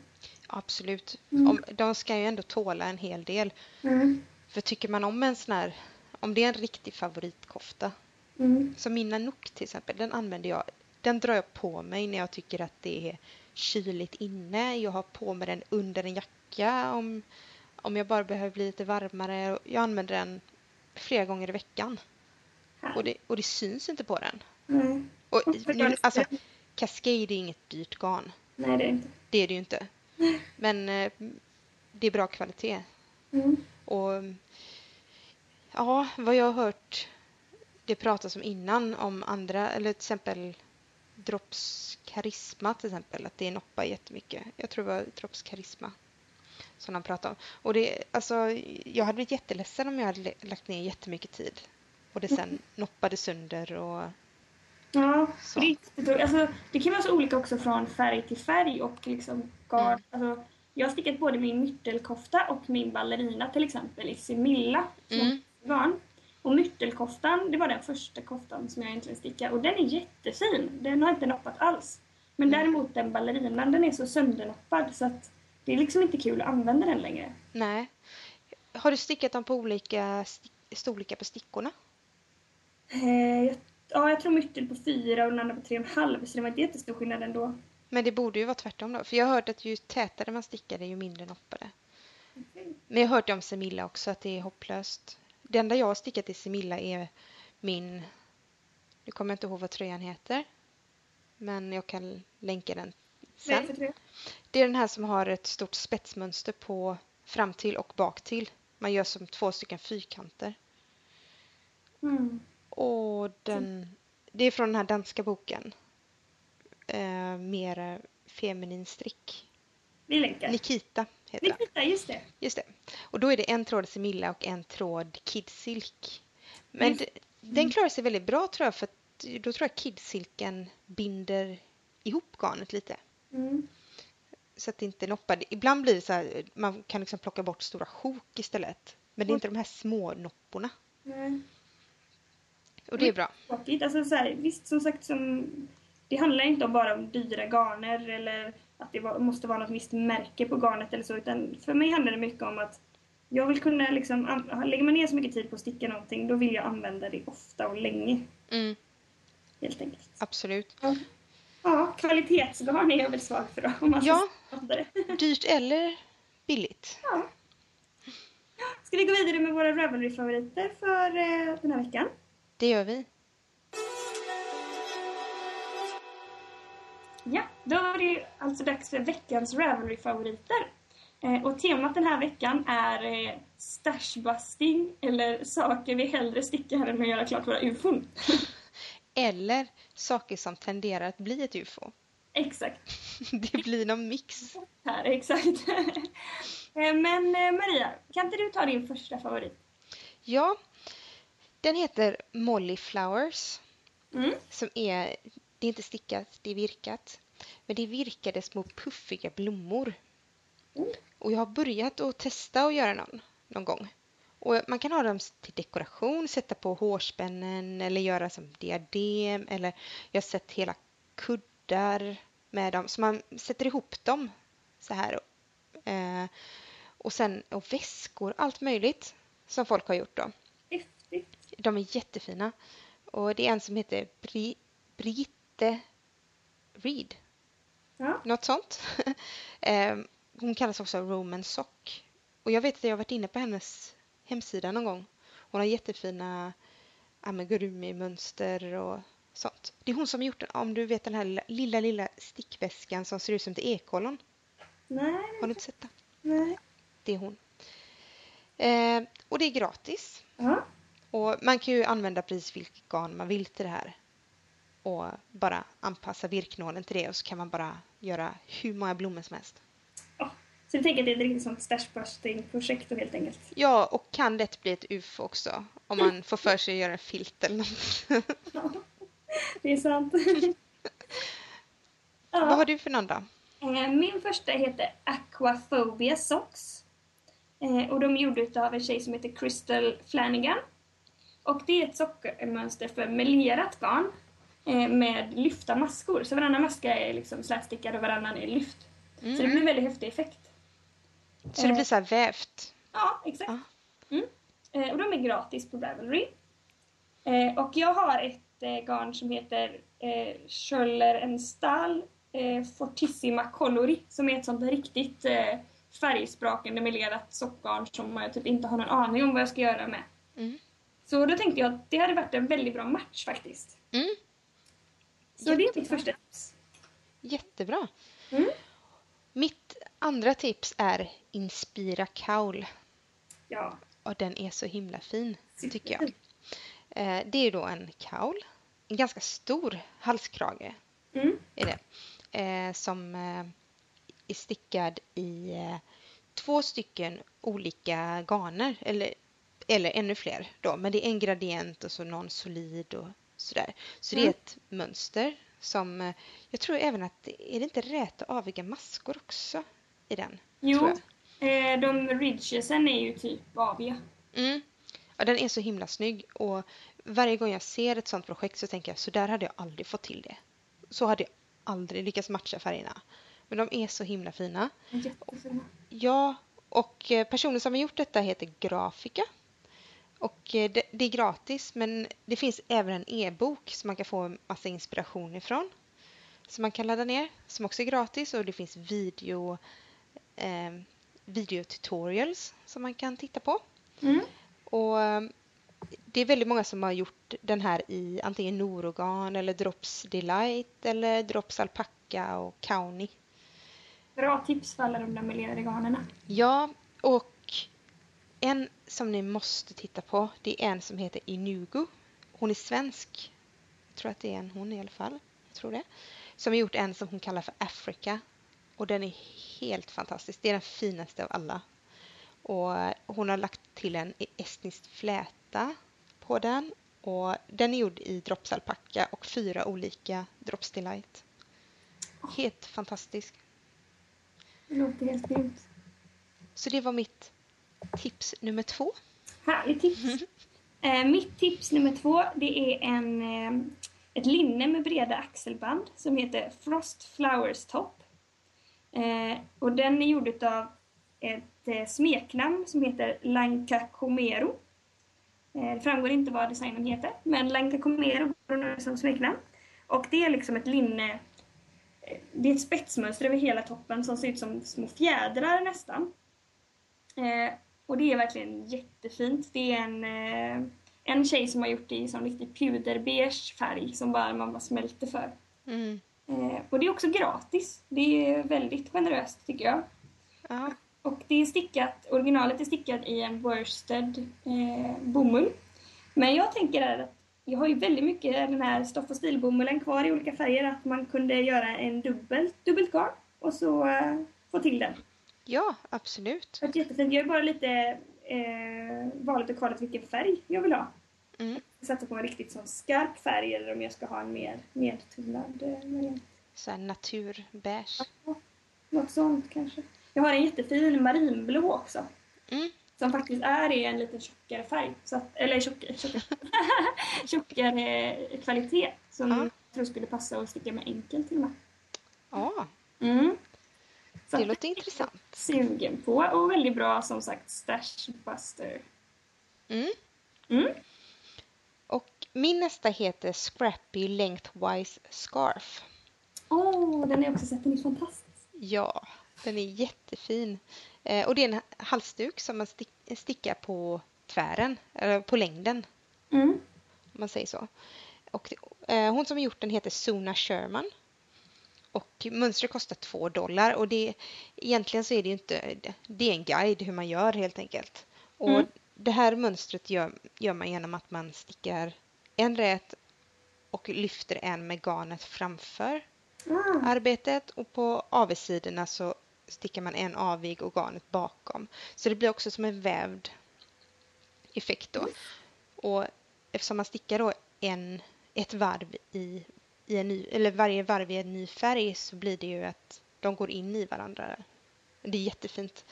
Absolut. Mm. Om, de ska ju ändå tåla en hel del. Mm. För tycker man om en sån här, om det är en riktig favoritkofta, Mm. som min Nanook till exempel, den använder jag, den drar jag på mig när jag tycker att det är kyligt inne. Jag har på mig den under en jacka om, om jag bara behöver bli lite varmare. Jag använder den flera gånger i veckan och det, och det syns inte på den. Nej. Och nu, alltså? Cascade är inget dyrt garn. Nej, det är det inte. Det är det ju inte. Men eh, det är bra kvalitet. Mm. Och ja, vad jag har hört det pratas om innan om andra, eller till exempel Drops Karisma till exempel, att det noppar jättemycket. Jag tror det var Drops Karisma som han pratade om. Och det, alltså, jag hade blivit jätteledsen om jag hade lagt ner jättemycket tid och det sen noppade sönder och Ja, Så. det, alltså, det kan vara så olika också från färg till färg och liksom garn. Mm. Alltså, jag har stickat både min myrtelkofta och min ballerina till exempel i Similla Mm. garn. Och myrtelkoftan, det var den första koftan som jag egentligen stickade och den är jättefin. Den har inte noppat alls. Men Mm. däremot den ballerinan, den är så söndernoppad så att det är liksom inte kul att använda den längre. nej. Har du stickat dem på olika storlekar på stickorna? Eh, jag, ja, jag tror myrtel på fyra och den andra på tre och en halv så det var inte jättestor skillnad ändå. Men det borde ju vara tvärtom då. För jag har hört att ju tätare man stickar ju mindre noppar det. Men jag har hört det om Semilla också att det är hopplöst. Det enda jag har stickat i Semilla är min... Nu kommer jag inte ihåg vad tröjan heter. Men jag kan länka den det sen. tröja? Det är den här som har ett stort spetsmönster på fram till och bak till. Man gör som två stycken fyrkanter. Mm. Och den, det är från den här danska boken. Eh, mer feminin strick. Vi länkar. Nikita heter den. Nikita, just det. Just det. Och då är det en tråd Semilla och en tråd Kidsilk. Men d- den klarar sig väldigt bra tror jag för att då tror jag Kidsilken binder ihop garnet lite. Mm. Så att det inte noppar. Ibland blir det så här, man kan liksom plocka bort stora sjok istället. Men det är inte de här små nopporna. Nej. Och det är bra. Tråkigt. Alltså, så här, visst, som sagt, som, det handlar inte om bara om dyra garner eller att det var, måste vara något visst märke på garnet eller så. Utan för mig handlar det mycket om att jag vill kunna liksom, lägger man ner så mycket tid på att sticka någonting då vill jag använda det ofta och länge. Mm, Helt enkelt. absolut. Ja, kvalitetsgarn är jag väl svag för då, om man ska Ja. (laughs) Dyrt eller billigt. Ja. Ska vi gå vidare med våra Ravelry-favoriter för eh, den här veckan? Det gör vi. Ja, då är det alltså dags för veckans Ravelry-favoriter. Eh, och temat den här veckan är eh, stashbusting eller saker vi hellre stickar än att göra klart våra ufon. (laughs) Eller saker som tenderar att bli ett ufo. Exakt. (laughs) Det blir någon mix. Här, exakt. (laughs) Eh, Men eh, Maria, kan inte du ta din första favorit? Ja, den heter Molly Flowers. Mm. Som är, det är inte stickat, det är virkat. Men det är virkade små puffiga blommor. Mm. Och jag har börjat att testa att göra någon, någon gång. Och man kan ha dem till dekoration, sätta på hårspännen eller göra som diadem. Eller jag har sett hela kuddar med dem. Så man sätter ihop dem så här. Eh, och sen och väskor, allt möjligt som folk har gjort då. Häftigt. De är jättefina. Och det är en som heter Bri Brigitte Reed. Ja. Något sånt. (laughs) Ehm, Hon kallas också Roman Sock. Och jag vet att jag har varit inne på hennes hemsida någon gång. Hon har jättefina amigurumi-mönster och sånt. Det är hon som gjort den, om du vet den här lilla, lilla, lilla stickväskan som ser ut som ett ekollon. Nej, Har du inte sett den? nej. Det är hon. Eh, och det är gratis. Ja, Och man kan ju använda precis vilket garn man vill till det här. Och bara anpassa virknålen till det och så kan man bara göra hur många blommor som helst. så du tänker att det är ett riktigt sånt stashbusting-projekt då helt enkelt? Ja, och kan det bli ett UFO också? Om man får för sig att göra en filt eller något. Ja, (laughs) det är sant. (laughs) Vad ja. har du för någon då? Eh, Min första heter Aquaphobia Socks. Eh, Och de är gjorda av en tjej som heter Crystal Flanagan. Och det är ett sockermönster för melerat garn eh, med lyfta maskor. Så varannan maska är liksom slätstickad och varannan är lyft. Så det blir en väldigt häftig effekt. Så det blir så här vävt. Ja, exakt. Mm. Eh, och de är gratis på Ravelry. Eh, och jag har ett eh, garn som heter eh, Schöller en Stahl eh, Fortissima Colori som är ett sånt riktigt eh, färgsprakande melerat sockgarn som jag typ inte har någon aning om vad jag ska göra med. Mm. Så då tänkte jag att det hade varit en väldigt bra match faktiskt. Mm. Så det är mitt Jättebra. första tips. Jättebra. Mm. Mitt andra tips är Inspira Kaul. Ja. Och den är så himla fin, tycker jag. Eh, Det är då en kaul, en ganska stor halskrage Mm. är det, eh, som eh, är stickad i två stycken olika garner, eller, eller ännu fler då, men det är en gradient och så någon solid och sådär. Så det är Mm. ett mönster som, eh, jag tror även att, är det inte rätt att aviga maskor också i den? Jo, eh, de ridgesen är ju typ aviga. Mm. Ja, den är så himla snygg och varje gång jag ser ett sånt projekt så tänker jag så där hade jag aldrig fått till det. Så hade jag aldrig lyckats matcha färgerna. Men de är så himla fina. Jättefina. Ja, och eh, personen som har gjort detta heter Grafika. Och eh, det, det är gratis men det finns även en e-bok som man kan få en massa inspiration ifrån. Som man kan ladda ner, som också är gratis och det finns video, eh, videotutorials som man kan titta på. Mm. Och eh, det är väldigt många som har gjort den här i antingen Norogan eller Drops Delight eller Drops Alpaca och Kauni. Bra tips för alla de där melerade garnerna. Ja, och en som ni måste titta på det är en som heter Inugo. Hon är svensk. Jag tror att det är en hon i alla fall. Jag tror det. Som har gjort en som hon kallar för Africa. Och den är helt fantastisk. Det är den finaste av alla. Och hon har lagt till en estnisk fläta på den. Och den är gjord i Drops Alpaca och fyra olika Drops Delight. Helt fantastisk. Det låter helt grymt. Så det var mitt tips nummer två. Härligt tips. Eh, mitt tips nummer två, det är en, eh, ett linne med breda axelband som heter Frost Flowers Top. Eh, och den är gjord av ett eh, smeknamn som heter Lanka Comero. Eh, det framgår inte vad designen heter, men Lanka Comero går under som smeknamn. Och det är liksom ett linne eh, det är ett spetsmönster över hela toppen som ser ut som små fjädrar nästan. Eh, och det är verkligen jättefint. Det är en, eh, en tjej som har gjort det i sån riktig puderbeige färg som bara man bara smälter för. Mm. Eh, och det är också gratis. Det är väldigt generöst tycker jag. Ja. Och det är stickat, originalet är stickat i en worsted eh, bomull. Men jag tänker att jag har ju väldigt mycket den här stoff och stilbomullen kvar i olika färger att man kunde göra en dubbelt, dubbelt garn och så eh, få till den. Ja, absolut. Det jättefint. Jag är bara lite eh, valet och kvalet vilken färg jag vill ha. Mm. Jag på en riktigt sån skarp färg eller om jag ska ha en mer nedtonad eh, variant. Så här naturbeige. Något sånt kanske. Jag har en jättefin marinblå också. Mm. Som faktiskt är i en lite tjockare färg. Så att, eller tjockare, tjockare, (laughs) tjockare kvalitet. Som Ja. jag tror skulle passa att sticka med enkelt till och med. Ja, Mm. Så det att låter intressant. sugen på och väldigt bra som sagt stashbuster. Mm. Mm. Och min nästa heter Scrappy Lengthwise Scarf. Åh, oh, den har jag också sett. Den är fantastisk. Ja, den är jättefin. Eh, och det är en halsduk som man stick- stickar på tvären, eller på längden Mm. om man säger så. Och, eh, hon som har gjort den heter Sona Sherman. Och mönstret kostar två dollar och det, egentligen så är det ju inte, det är en guide hur man gör helt enkelt. Och Mm. det här mönstret gör, gör man genom att man stickar en rät och lyfter en med garnet framför Ah, arbetet och på avigsidorna så stickar man en avig och garnet bakom. Så det blir också som en vävd effekt då. Och eftersom man stickar då en, ett varv i, i en ny, eller varje varv i en ny färg så blir det ju att de går in i varandra. Det är jättefint.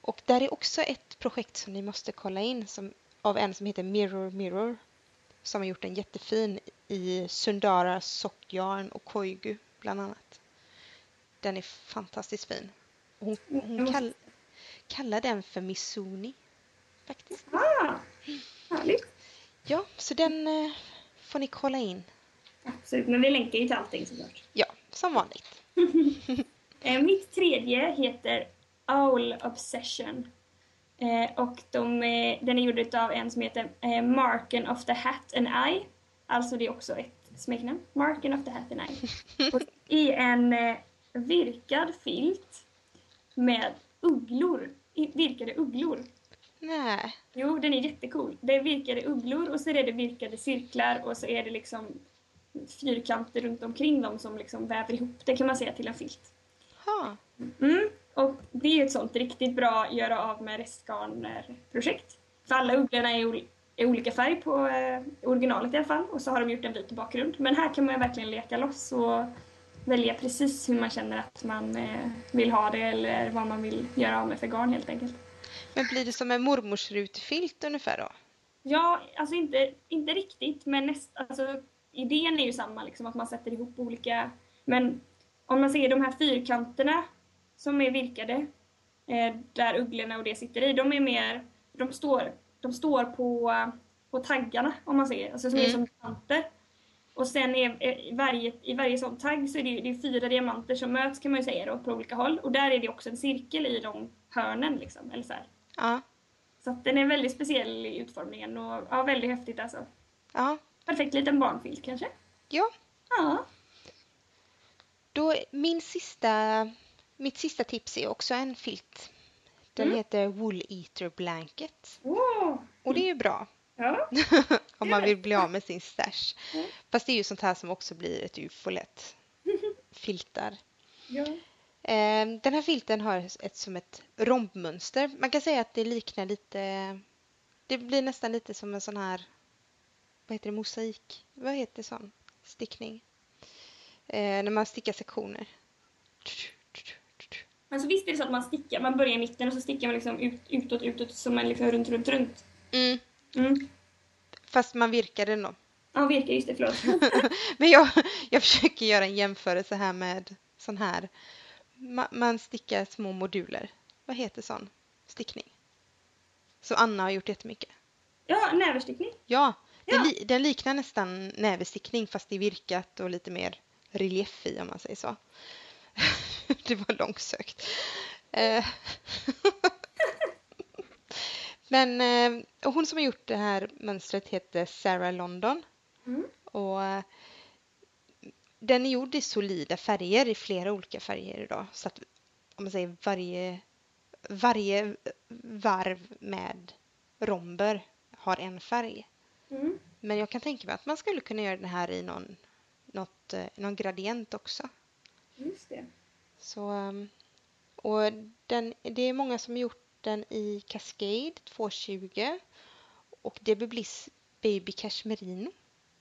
Och där är också ett projekt som ni måste kolla in som, av en som heter Mirror Mirror som har gjort en jättefin i Sundara sockjarn och koigu bland annat. Den är fantastiskt fin. Hon, hon kall, kallar den för Mizuni faktiskt. ah, härligt. Ja, så den eh, får ni kolla in. Absolut, men vi länkar ju till allting såklart. Ja, som vanligt. (laughs) Eh, mitt tredje heter Owl Obsession. Eh, och de, eh, den är gjord av en som heter Marken of the Hat and Eye. Alltså det är också ett smeknamn. Marken of the Hat and Eye. (laughs) Och I en virkad filt med ugglor. Virkade ugglor. Nej, Jo, den är jättecool. Det är virkade ugglor och så är det virkade cirklar och så är det liksom fyrkanter runt omkring dem som liksom väver ihop det kan man säga till en filt. ha. Mm. Och det är ett sånt riktigt bra göra av med restgarn-projekt. För alla ugglorna är, ol- är olika färg på eh, originalet i alla fall och så har de gjort en vit bakgrund. Men här kan man verkligen leka loss och välja precis hur man känner att man eh, vill ha det eller vad man vill göra av med för garn helt enkelt. Men blir det som en mormors rutefilt ungefär då? Ja, alltså inte, inte riktigt, men näst, alltså, idén är ju samma, liksom, att man sätter ihop olika... Men om man ser de här fyrkanterna som är virkade, eh, där ugglorna och det sitter i, de är mer... De står, de står på, på taggarna, om man ser, alltså som är Mm. som diamanter. Och sen är, är, i, varje, i varje sån tagg så är det, det är fyra diamanter som möts kan man ju säga då, på olika håll. Och där är det också en cirkel i de hörnen liksom, eller så här. Ja, Så den är väldigt speciell i utformningen och ja, väldigt häftigt alltså. ja, Perfekt liten barnfilt kanske? ja. Ja. Då, min sista, mitt sista tips är också en filt. Den Mm. heter Wool Eater Blanket. Wow. Och det är ju bra Ja. (laughs) om man vill bli av med sin stash. Mm. Fast det är ju sånt här som också blir ett ufo lätt. (laughs) Filtar. ja. Eh, Den här filten har ett som ett rombmönster. Man kan säga att det liknar lite... Det blir nästan lite som en sån här... Vad heter det? Mosaik? Vad heter sån stickning? Eh, när man stickar sektioner. Alltså visst är det så att man stickar, man börjar i mitten och så stickar man liksom ut, utåt, utåt som en liksom runt, runt, runt. Mm. Mm. Fast man virkar den då. Ja, virka, just det, förlåt. (laughs) Men jag, jag försöker göra en jämförelse här med sån här. Ma, man stickar små moduler. Vad heter sån stickning? Som Anna har gjort jättemycket. Ja, näverstickning. Ja, Den, Ja. li, den liknar nästan näverstickning fast är virkat och lite mer relief i om man säger så. (laughs) det var långsökt. Eh, (laughs) Men eh, hon som har gjort det här mönstret heter Sarah London. Mm. Och eh, den är gjord i solida färger, i flera olika färger idag. Så att om man säger varje, varje varv med romber har en färg. Mm. Men jag kan tänka mig att man skulle kunna göra den här i någon, något, eh, någon gradient också. Just det. Så, ehm, och den, det är många som har gjort den i Cascade 220 och DB Bliss Baby Cashmerino.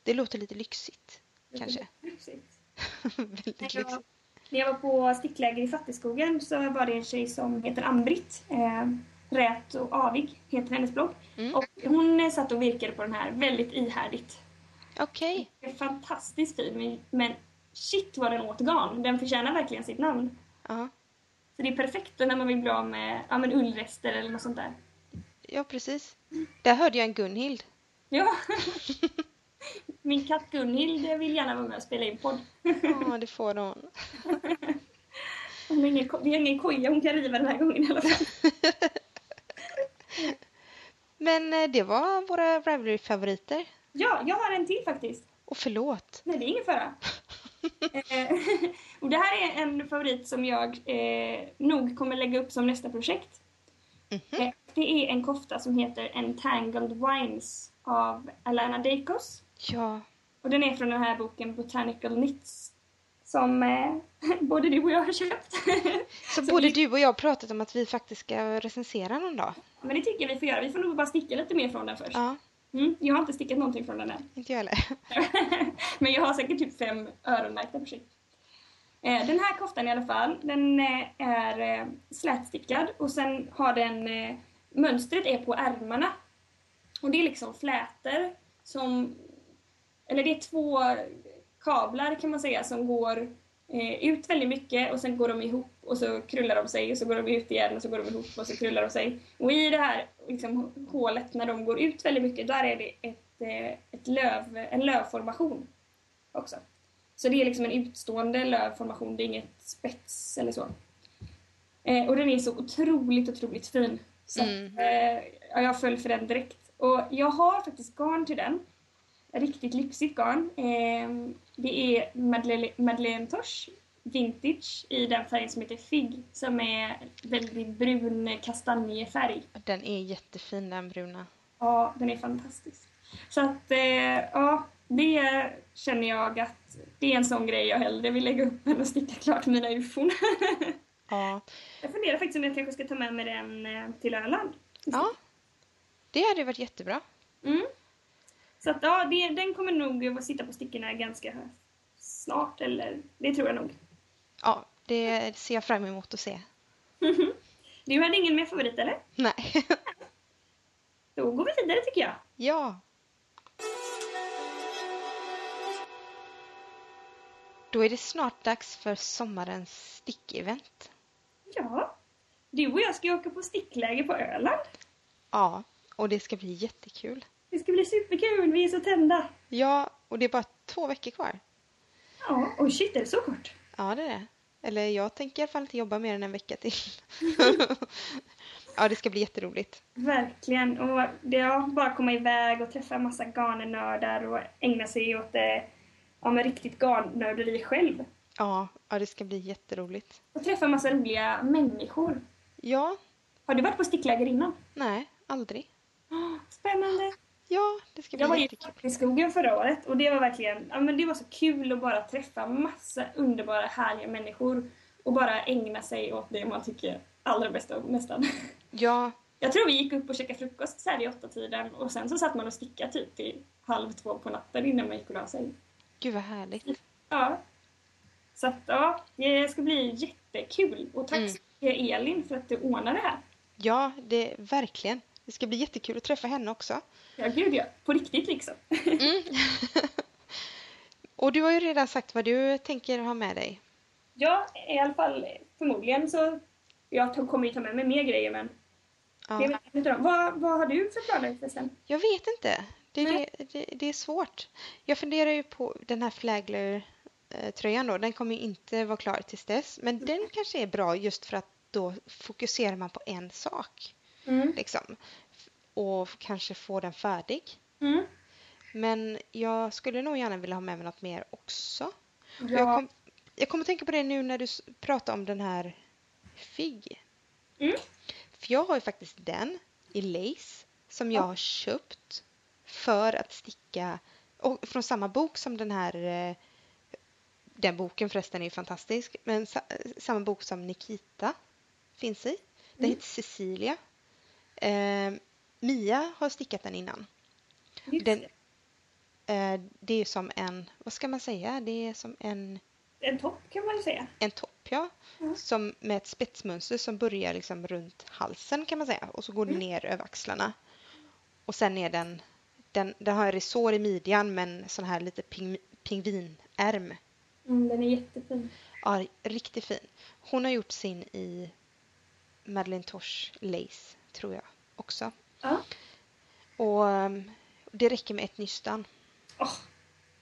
Det låter lite lyxigt kanske. Lyxigt. (laughs) Väldigt När jag, lyxigt. när jag var på stickläger i Fattigskogen så var det en tjej som heter Ann-Britt. Eh, Rät och avig heter hennes blogg. Mm. Och hon eh, satt och virkade på den här väldigt ihärdigt. Okej. Är fantastiskt fin men, shit vad den åt garn. Den förtjänar verkligen sitt namn. Ja. Så det är perfekt när man vill bli av med ja, men ullrester eller något sånt där. ja, precis. Där hörde jag en Gunhild. Ja. (laughs) Min katt Gunhild vill gärna vara med och spela in podd. Ja, det får hon. (laughs) Hon har ingen, vi har ingen koja hon kan riva den här gången i alla fall. (laughs) Men eh, det var våra Ravelry-favoriter. Ja, jag har en till faktiskt. Och förlåt. Nej, det är ingen fara. (laughs) Eh, (laughs) och det här är en favorit som jag eh, nog kommer lägga upp som nästa projekt. Mhm. Eh, det är en kofta som heter Entangled Wines av Alana Dacos. Ja, Och den är från den här boken Botanical Knits. Som eh, (laughs) både du och jag har köpt. så både vi- du och jag har pratat om att vi faktiskt ska recensera någon dag. Men det tycker jag vi får göra. Vi får nog bara sticka lite mer från den först. Ja, Mm, jag har inte stickat någonting från den än. inte jag heller. (laughs) Men jag har säkert typ fem öronmärkta projekt. Eh, den här koftan i alla fall, den eh, är eh, slätstickad och sen har den eh, mönstret är på ärmarna. Och det är liksom flätor som, eller det är två kablar kan man säga som går eh, ut väldigt mycket och sen går de ihop och så krullar de sig och så går de ut igen och så går de ihop och så krullar de sig. Och i det här liksom, hålet när de går ut väldigt mycket, där är det ett, eh, ett löv, en lövformation också. Så det är liksom en utstående lövformation, det är inget spets eller så. Eh, och den är så otroligt, otroligt fin. Så Mm. att, eh, ja, jag föll för den direkt. Och jag har faktiskt garn till den. Riktigt lyxigt garn. Eh, det är Madeleine, Madeleine Tosh Vintage i den färgen som heter Fig som är väldigt brun kastanjefärg. Den är jättefin den bruna. Ja, den är fantastisk. Så att, eh, ja, det känner jag att det är en sån grej jag hellre vill lägga upp än att sticka klart mina ufon. (laughs) Ja, jag funderar faktiskt om jag kanske ska ta med mig den eh, till Öland. ja. det hade varit jättebra. Mm. Så att, ja, det, den kommer nog att sitta på stickorna ganska snart, eller det tror jag nog. Ja, det ser jag fram emot att se. (laughs) Du hade ingen mer favorit, eller? Nej. (laughs) Då går vi vidare tycker jag. ja. Då är det snart dags för sommarens stickevent. Ja, du och jag ska åka på stickläger på Öland. Ja, och det ska bli jättekul. Det ska bli superkul, vi är så tända. Ja, och det är bara två veckor kvar. Ja, och shit, är det så kort? Ja, det är det. Eller jag tänker i alla fall inte jobba mer än en vecka till. (laughs) ja, det ska bli jätteroligt. Verkligen. Och det är bara komma iväg och träffa en massa garnnördar och ägna sig åt det, ja, men riktigt garnnörderi själv. Ja, ja, det ska bli jätteroligt. Och träffa en massa roliga människor. Ja, Har du varit på stickläger innan? nej, aldrig. (gasps) Spännande! Ja, det ska Jag var bli jättekul. i skogen förra året och det var verkligen, ja men det var så kul att bara träffa massa underbara härliga människor och bara ägna sig åt det man tycker allra bäst om nästan. Ja, Jag tror vi gick upp och käkade frukost så här vid åtta tiden och sen så satt man och stickade typ till halv två på natten innan man gick och la sig. gud vad härligt. Ja. Så att ja, det ska bli jättekul och tack Mm. Elin för att du ordnade det här. Ja, det verkligen. Det ska bli jättekul att träffa henne också. Ja, gud ja. På riktigt liksom. Mm. (laughs) och du har ju redan sagt vad du tänker ha med dig. Ja, i alla fall förmodligen så... Jag kommer ju ta med mig mer grejer men... Det Ja. en utav dem. Vad, vad har du för planer förresten? Jag vet inte. Det, det, det, det är svårt. Jag funderar ju på den här Flagler-tröjan då. Den kommer ju inte vara klar tills dess. Men den kanske är bra just för att då fokuserar man på en sak. Mm. Liksom. Och kanske få den färdig. Mm. Men jag skulle nog gärna vilja ha med mig något mer också. Ja. Jag, kom, jag kommer att tänka på det nu när du pratar om den här FIG. Mm. För jag har ju faktiskt den i lace som jag har köpt för att sticka och från samma bok som den här eh, den boken förresten är fantastisk men sa, samma bok som Nikita finns i. Den Mm. heter Cecilia. Eh, Mia har stickat den innan. Den, eh, det är som en, vad ska man säga, det är som en, En topp kan man säga. en topp ja. Ja. Som med ett spetsmönster som börjar liksom runt halsen kan man säga och så går Mm. ner över axlarna. Och sen är den, den, den har resår i midjan men sån här lite ping, pingvinärm. Mm, den är jättefin. Ja, riktigt fin. Hon har gjort sin i Madeleine Tosh Lace tror jag också. Ja. Och um, det räcker med ett nystan. Oh,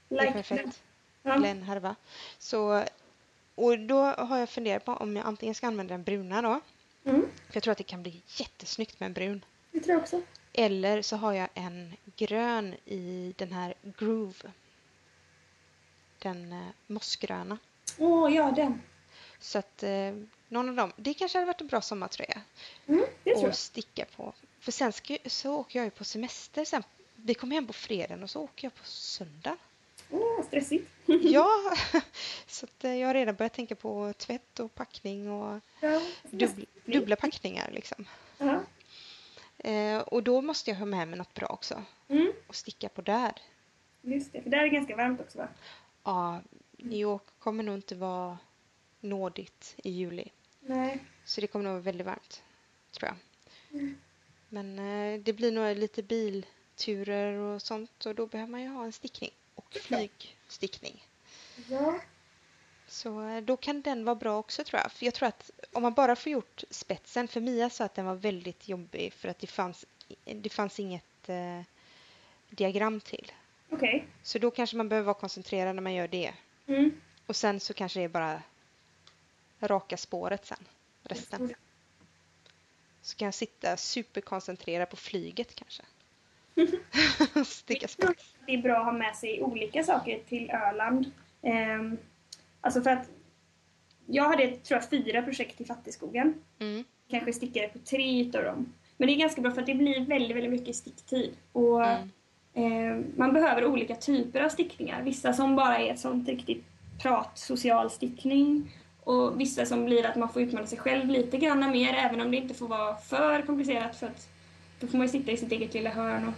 Det är like perfekt. Ja. Eller en härva. Så, och då har jag funderat på om jag antingen ska använda den bruna då. Mm, För jag tror att det kan bli jättesnyggt med en brun. det tror jag också. Eller så har jag en grön i den här Groove. den eh, mossgröna. Åh, ja den. Så att eh, någon av dem, det kanske hade varit en bra sommartröja Mm, det tror jag. att sticka på. För sen ska, så åker jag ju på semester sen. Vi kommer hem på fredagen och så åker jag på söndag. Åh, stressigt. (laughs) Ja, (laughs) så att eh, jag har redan börjat tänka på tvätt och packning och Ja, dubbla, dubbla packningar liksom. Ja. Eh, och då måste jag ha med mig något bra också Mm, och sticka på där. just det. För där är det ganska varmt också va? Ja, New York kommer nog inte vara nådigt i juli. Nej. Så det kommer nog vara väldigt varmt, tror jag. Mm. Men eh, det blir nog lite bilturer och sånt och då behöver man ju ha en stickning och flygstickning. Ja. Så eh, då kan den vara bra också tror jag. För jag tror att om man bara får gjort spetsen, för Mia sa att den var väldigt jobbig för att det fanns, det fanns inget eh, diagram till. Okej. Så då kanske man behöver vara koncentrerad när man gör det. Mm. Och sen så kanske det är bara raka spåret sen, resten. Så kan jag sitta superkoncentrerad på flyget kanske. (laughs) Sticka tror spets. att Det är bra att ha med sig olika saker till Öland. Ehm, alltså för att jag hade, tror jag, fyra projekt i Fattigskogen. Mm. Kanske stickade på tre utav dem. Men det är ganska bra för att det blir väldigt, väldigt mycket sticktid. Och Mm. eh, man behöver olika typer av stickningar. Vissa som bara är ett sånt riktigt prat, social stickning. Och vissa som blir att man får utmana sig själv lite grann mer, även om det inte får vara för komplicerat för att då får man ju sitta i sitt eget lilla hörn och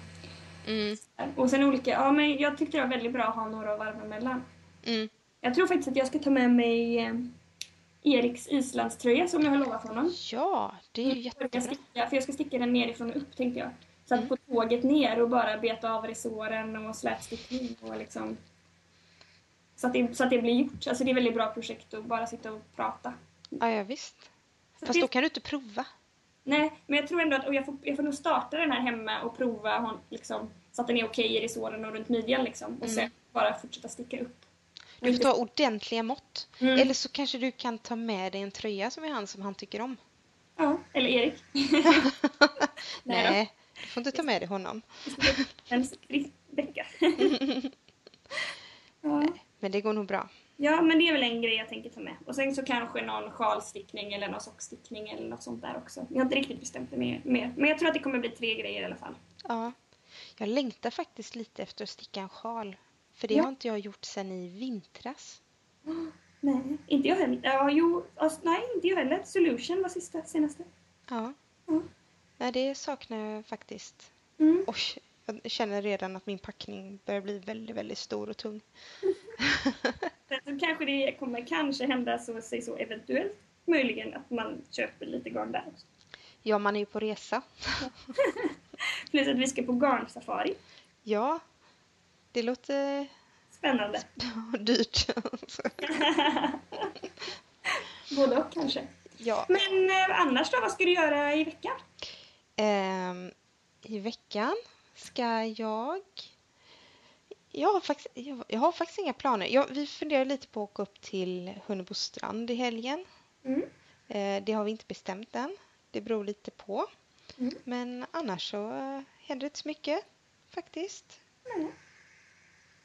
Mm. och sen olika, ja men jag tyckte det var väldigt bra att ha några att varva emellan. Mm. Jag tror faktiskt att jag ska ta med mig eh, Eriks islandströja som jag har lovat honom. Ja, det är ju Jag jättebra. sticka, för jag ska sticka den nerifrån och upp tänkte jag. Så att Mm. på tåget ner och bara beta av resåren och slätstickning och liksom så att, det, så att det blir gjort. Alltså det är ett väldigt bra projekt att bara sitta och prata. Ja, ja visst. Så Fast det- då kan du inte prova. Nej, men jag tror ändå att och jag, får, jag får nog starta den här hemma och prova hon, liksom, så att den är okej i resåren och runt midjan liksom. Och Mm. sen bara fortsätta sticka upp. Du får ta ordentliga mått. Mm. Eller så kanske du kan ta med dig en tröja som är han som han tycker om. Ja, eller Erik. (laughs) Nej du får inte ta med dig honom. En (laughs) vecka. ja. Men det går nog bra. ja, men det är väl en grej jag tänker ta med. Och sen så kanske någon sjalstickning eller någon sockstickning eller något sånt där också. Jag har inte riktigt bestämt det mer. Men jag tror att det kommer bli tre grejer i alla fall. Ja. Jag längtar faktiskt lite efter att sticka en sjal. För det Ja. har inte jag gjort sedan i vintras. (gasps) Nej, inte jag heller. Ja, jo, alltså, nej, inte jag heller. Solution var sista, senaste. Ja. Ja. Nej, det saknar jag faktiskt. Mm. Oj, jag känner redan att min packning börjar bli väldigt, väldigt stor och tung. (laughs) Sen så kanske det kommer kanske hända så, sig så eventuellt möjligen att man köper lite garn där. också. Ja, man är ju på resa. (laughs) Plus att vi ska på garnsafari. Ja, det låter Spännande. (laughs) dyrt. (laughs) Både och kanske. ja. Men eh, annars då, vad ska du göra i veckan? Ehm, I veckan ska jag... Jag har faktiskt, jag, jag har faktiskt inga planer. Jag, vi funderar lite på att åka upp till Hunnebostrand i helgen. Mm. Eh, det har vi inte bestämt än. Det beror lite på. Mm. Men annars så eh, händer det inte så mycket faktiskt. Mm.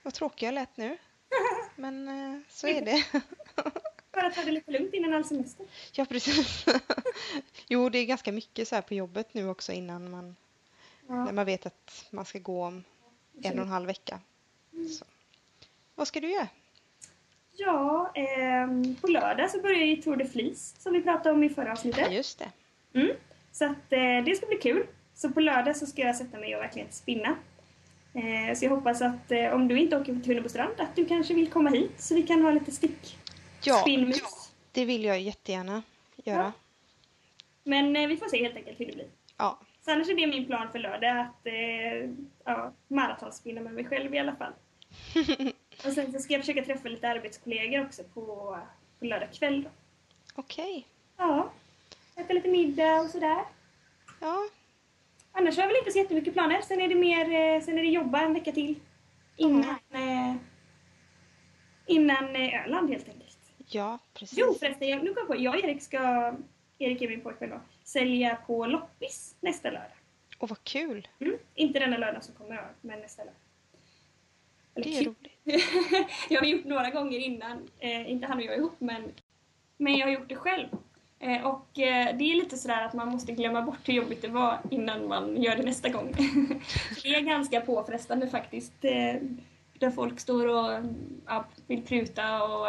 Vad tråkig jag lät nu. (laughs) Men eh, så är det. (laughs) Bara ta det lite lugnt innan all semester. ja, precis. (laughs) jo, det är ganska mycket så här på jobbet nu också innan man, när Ja. man vet att man ska gå om en och en halv vecka. Så. Vad ska du göra? Ja, ehm, på lördag så börjar ju Tour de Fleece som vi pratade om i förra avsnittet. Just det. Mm. Så att eh, det ska bli kul. Så på lördag så ska jag sätta mig och verkligen spinna. Eh, så jag hoppas att eh, om du inte åker till Hunnebostrand att du kanske vill komma hit så vi kan ha lite stick. Ja, Spinnmus. det vill jag jättegärna göra. Men eh, vi får se helt enkelt hur det blir. Ja. Så annars är det min plan för lördag att eh, ja, maratonspinna med mig själv i alla fall. (laughs) och sen så ska jag försöka träffa lite arbetskollegor också på, på lördag kväll. Då. Okej. Ja, äta lite middag och sådär. Ja, Annars har jag väl inte så jättemycket planer. Sen är det mer, eh, sen är det jobba en vecka till. Innan, eh, innan eh, Öland helt enkelt. ja, precis. Jo förresten, jag, nu kom jag på. Jag och Erik ska, Erik är min pojkvän då, sälja på loppis nästa lördag. Och vad kul. Mm. Inte denna lördag som kommer men nästa lördag. Eller Det är roligt. (laughs) jag har gjort några gånger innan, eh, inte han och jag ihop, men, men jag har gjort det själv. Eh, och eh, det är lite sådär att man måste glömma bort hur jobbigt det var innan man gör det nästa gång. (laughs) det är ganska påfrestande faktiskt. Eh, där folk står och ja, vill pruta och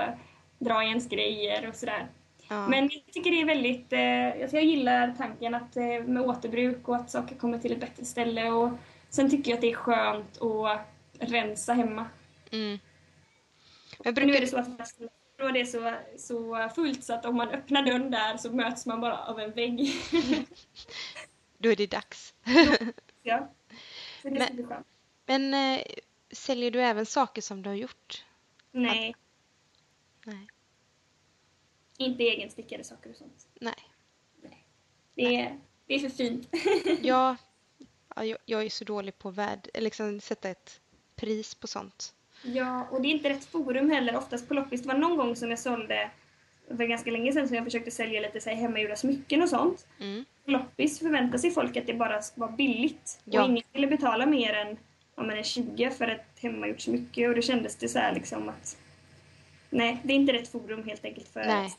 dra i ens grejer och sådär. Ja. Men jag tycker det är väldigt, eh, alltså jag gillar tanken att, eh, med återbruk och att saker kommer till ett bättre ställe. Och sen tycker jag att det är skönt att rensa hemma. Mm. Men brukar... Nu är det så att och det är så, så fullt så att om man öppnar dörren där så möts man bara av en vägg. (laughs) Då är det dags. (laughs) ja. Så det men, men äh, säljer du även saker som du har gjort? Nej. Att... Nej. Inte egenstickade saker och sånt. Nej. Nej. Det, är, det är för fint. (laughs) ja, jag, jag är så dålig på att liksom sätta ett pris på sånt. Ja, och det är inte rätt forum heller. Oftast på loppis. Det var någon gång som jag sålde, det var ganska länge sedan, som jag försökte sälja lite så här, hemmagjorda smycken och sånt. Mm. På loppis förväntar sig folk att det bara ska vara billigt. Ja. Och ingen ville betala mer än om är 20 för ett hemmagjort smycke. Och då kändes det så här liksom att nej, det är inte rätt forum helt enkelt för nej.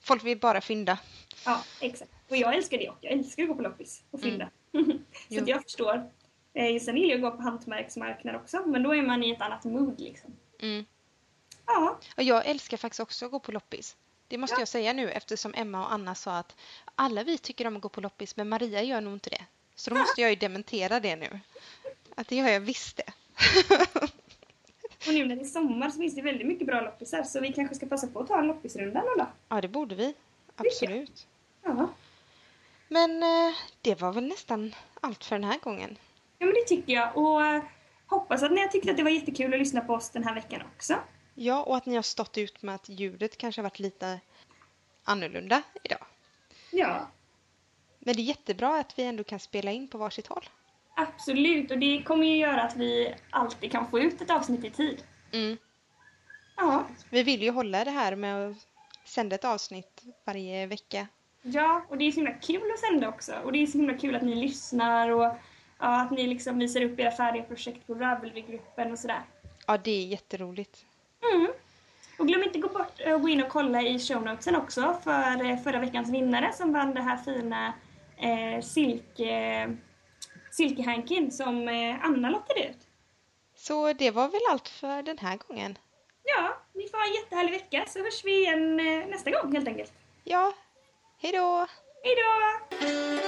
Folk vill bara fynda. Ja, exakt. Och jag älskar det också. Jag älskar att gå på loppis och fynda. Mm. (laughs) så jag förstår. Eh, sen gillar jag gå på hantverksmarknad också, men då är man i ett annat mood liksom. Mm. Ja. Och jag älskar faktiskt också att gå på loppis. Det måste ja. jag säga nu eftersom Emma och Anna sa att alla vi tycker om att gå på loppis, men Maria gör nog inte det. Så då måste jag ju dementera det nu. Att det gör jag visst det. (laughs) och nu när det är sommar så finns det väldigt mycket bra loppisar så vi kanske ska passa på att ta en loppisrunda någon dag. Ja, det borde vi. Absolut. Ja. Men eh, det var väl nästan allt för den här gången. Ja, men det tycker jag. Och eh, hoppas att ni har tyckt att det var jättekul att lyssna på oss den här veckan också. Ja, och att ni har stått ut med att ljudet kanske har varit lite annorlunda idag. Ja. Men det är jättebra att vi ändå kan spela in på varsitt håll. Absolut, och det kommer ju göra att vi alltid kan få ut ett avsnitt i tid. Mm. Ja. Vi vill ju hålla det här med att sända ett avsnitt varje vecka. Ja, och det är så himla kul att sända också. Och det är så himla kul att ni lyssnar och ja, att ni liksom visar upp era färdiga projekt på Ravelry-gruppen och sådär. Ja, det är jätteroligt. Mm. Och glöm inte gå, bort, gå in och kolla i shownotesen också för eh, förra veckans vinnare som vann det här fina eh, silke, silkehankin som eh, Anna lottade ut. Så det var väl allt för den här gången. Ja, ni får ha en jättehärlig vecka så hörs vi igen eh, nästa gång helt enkelt. Ja, hejdå! Hejdå!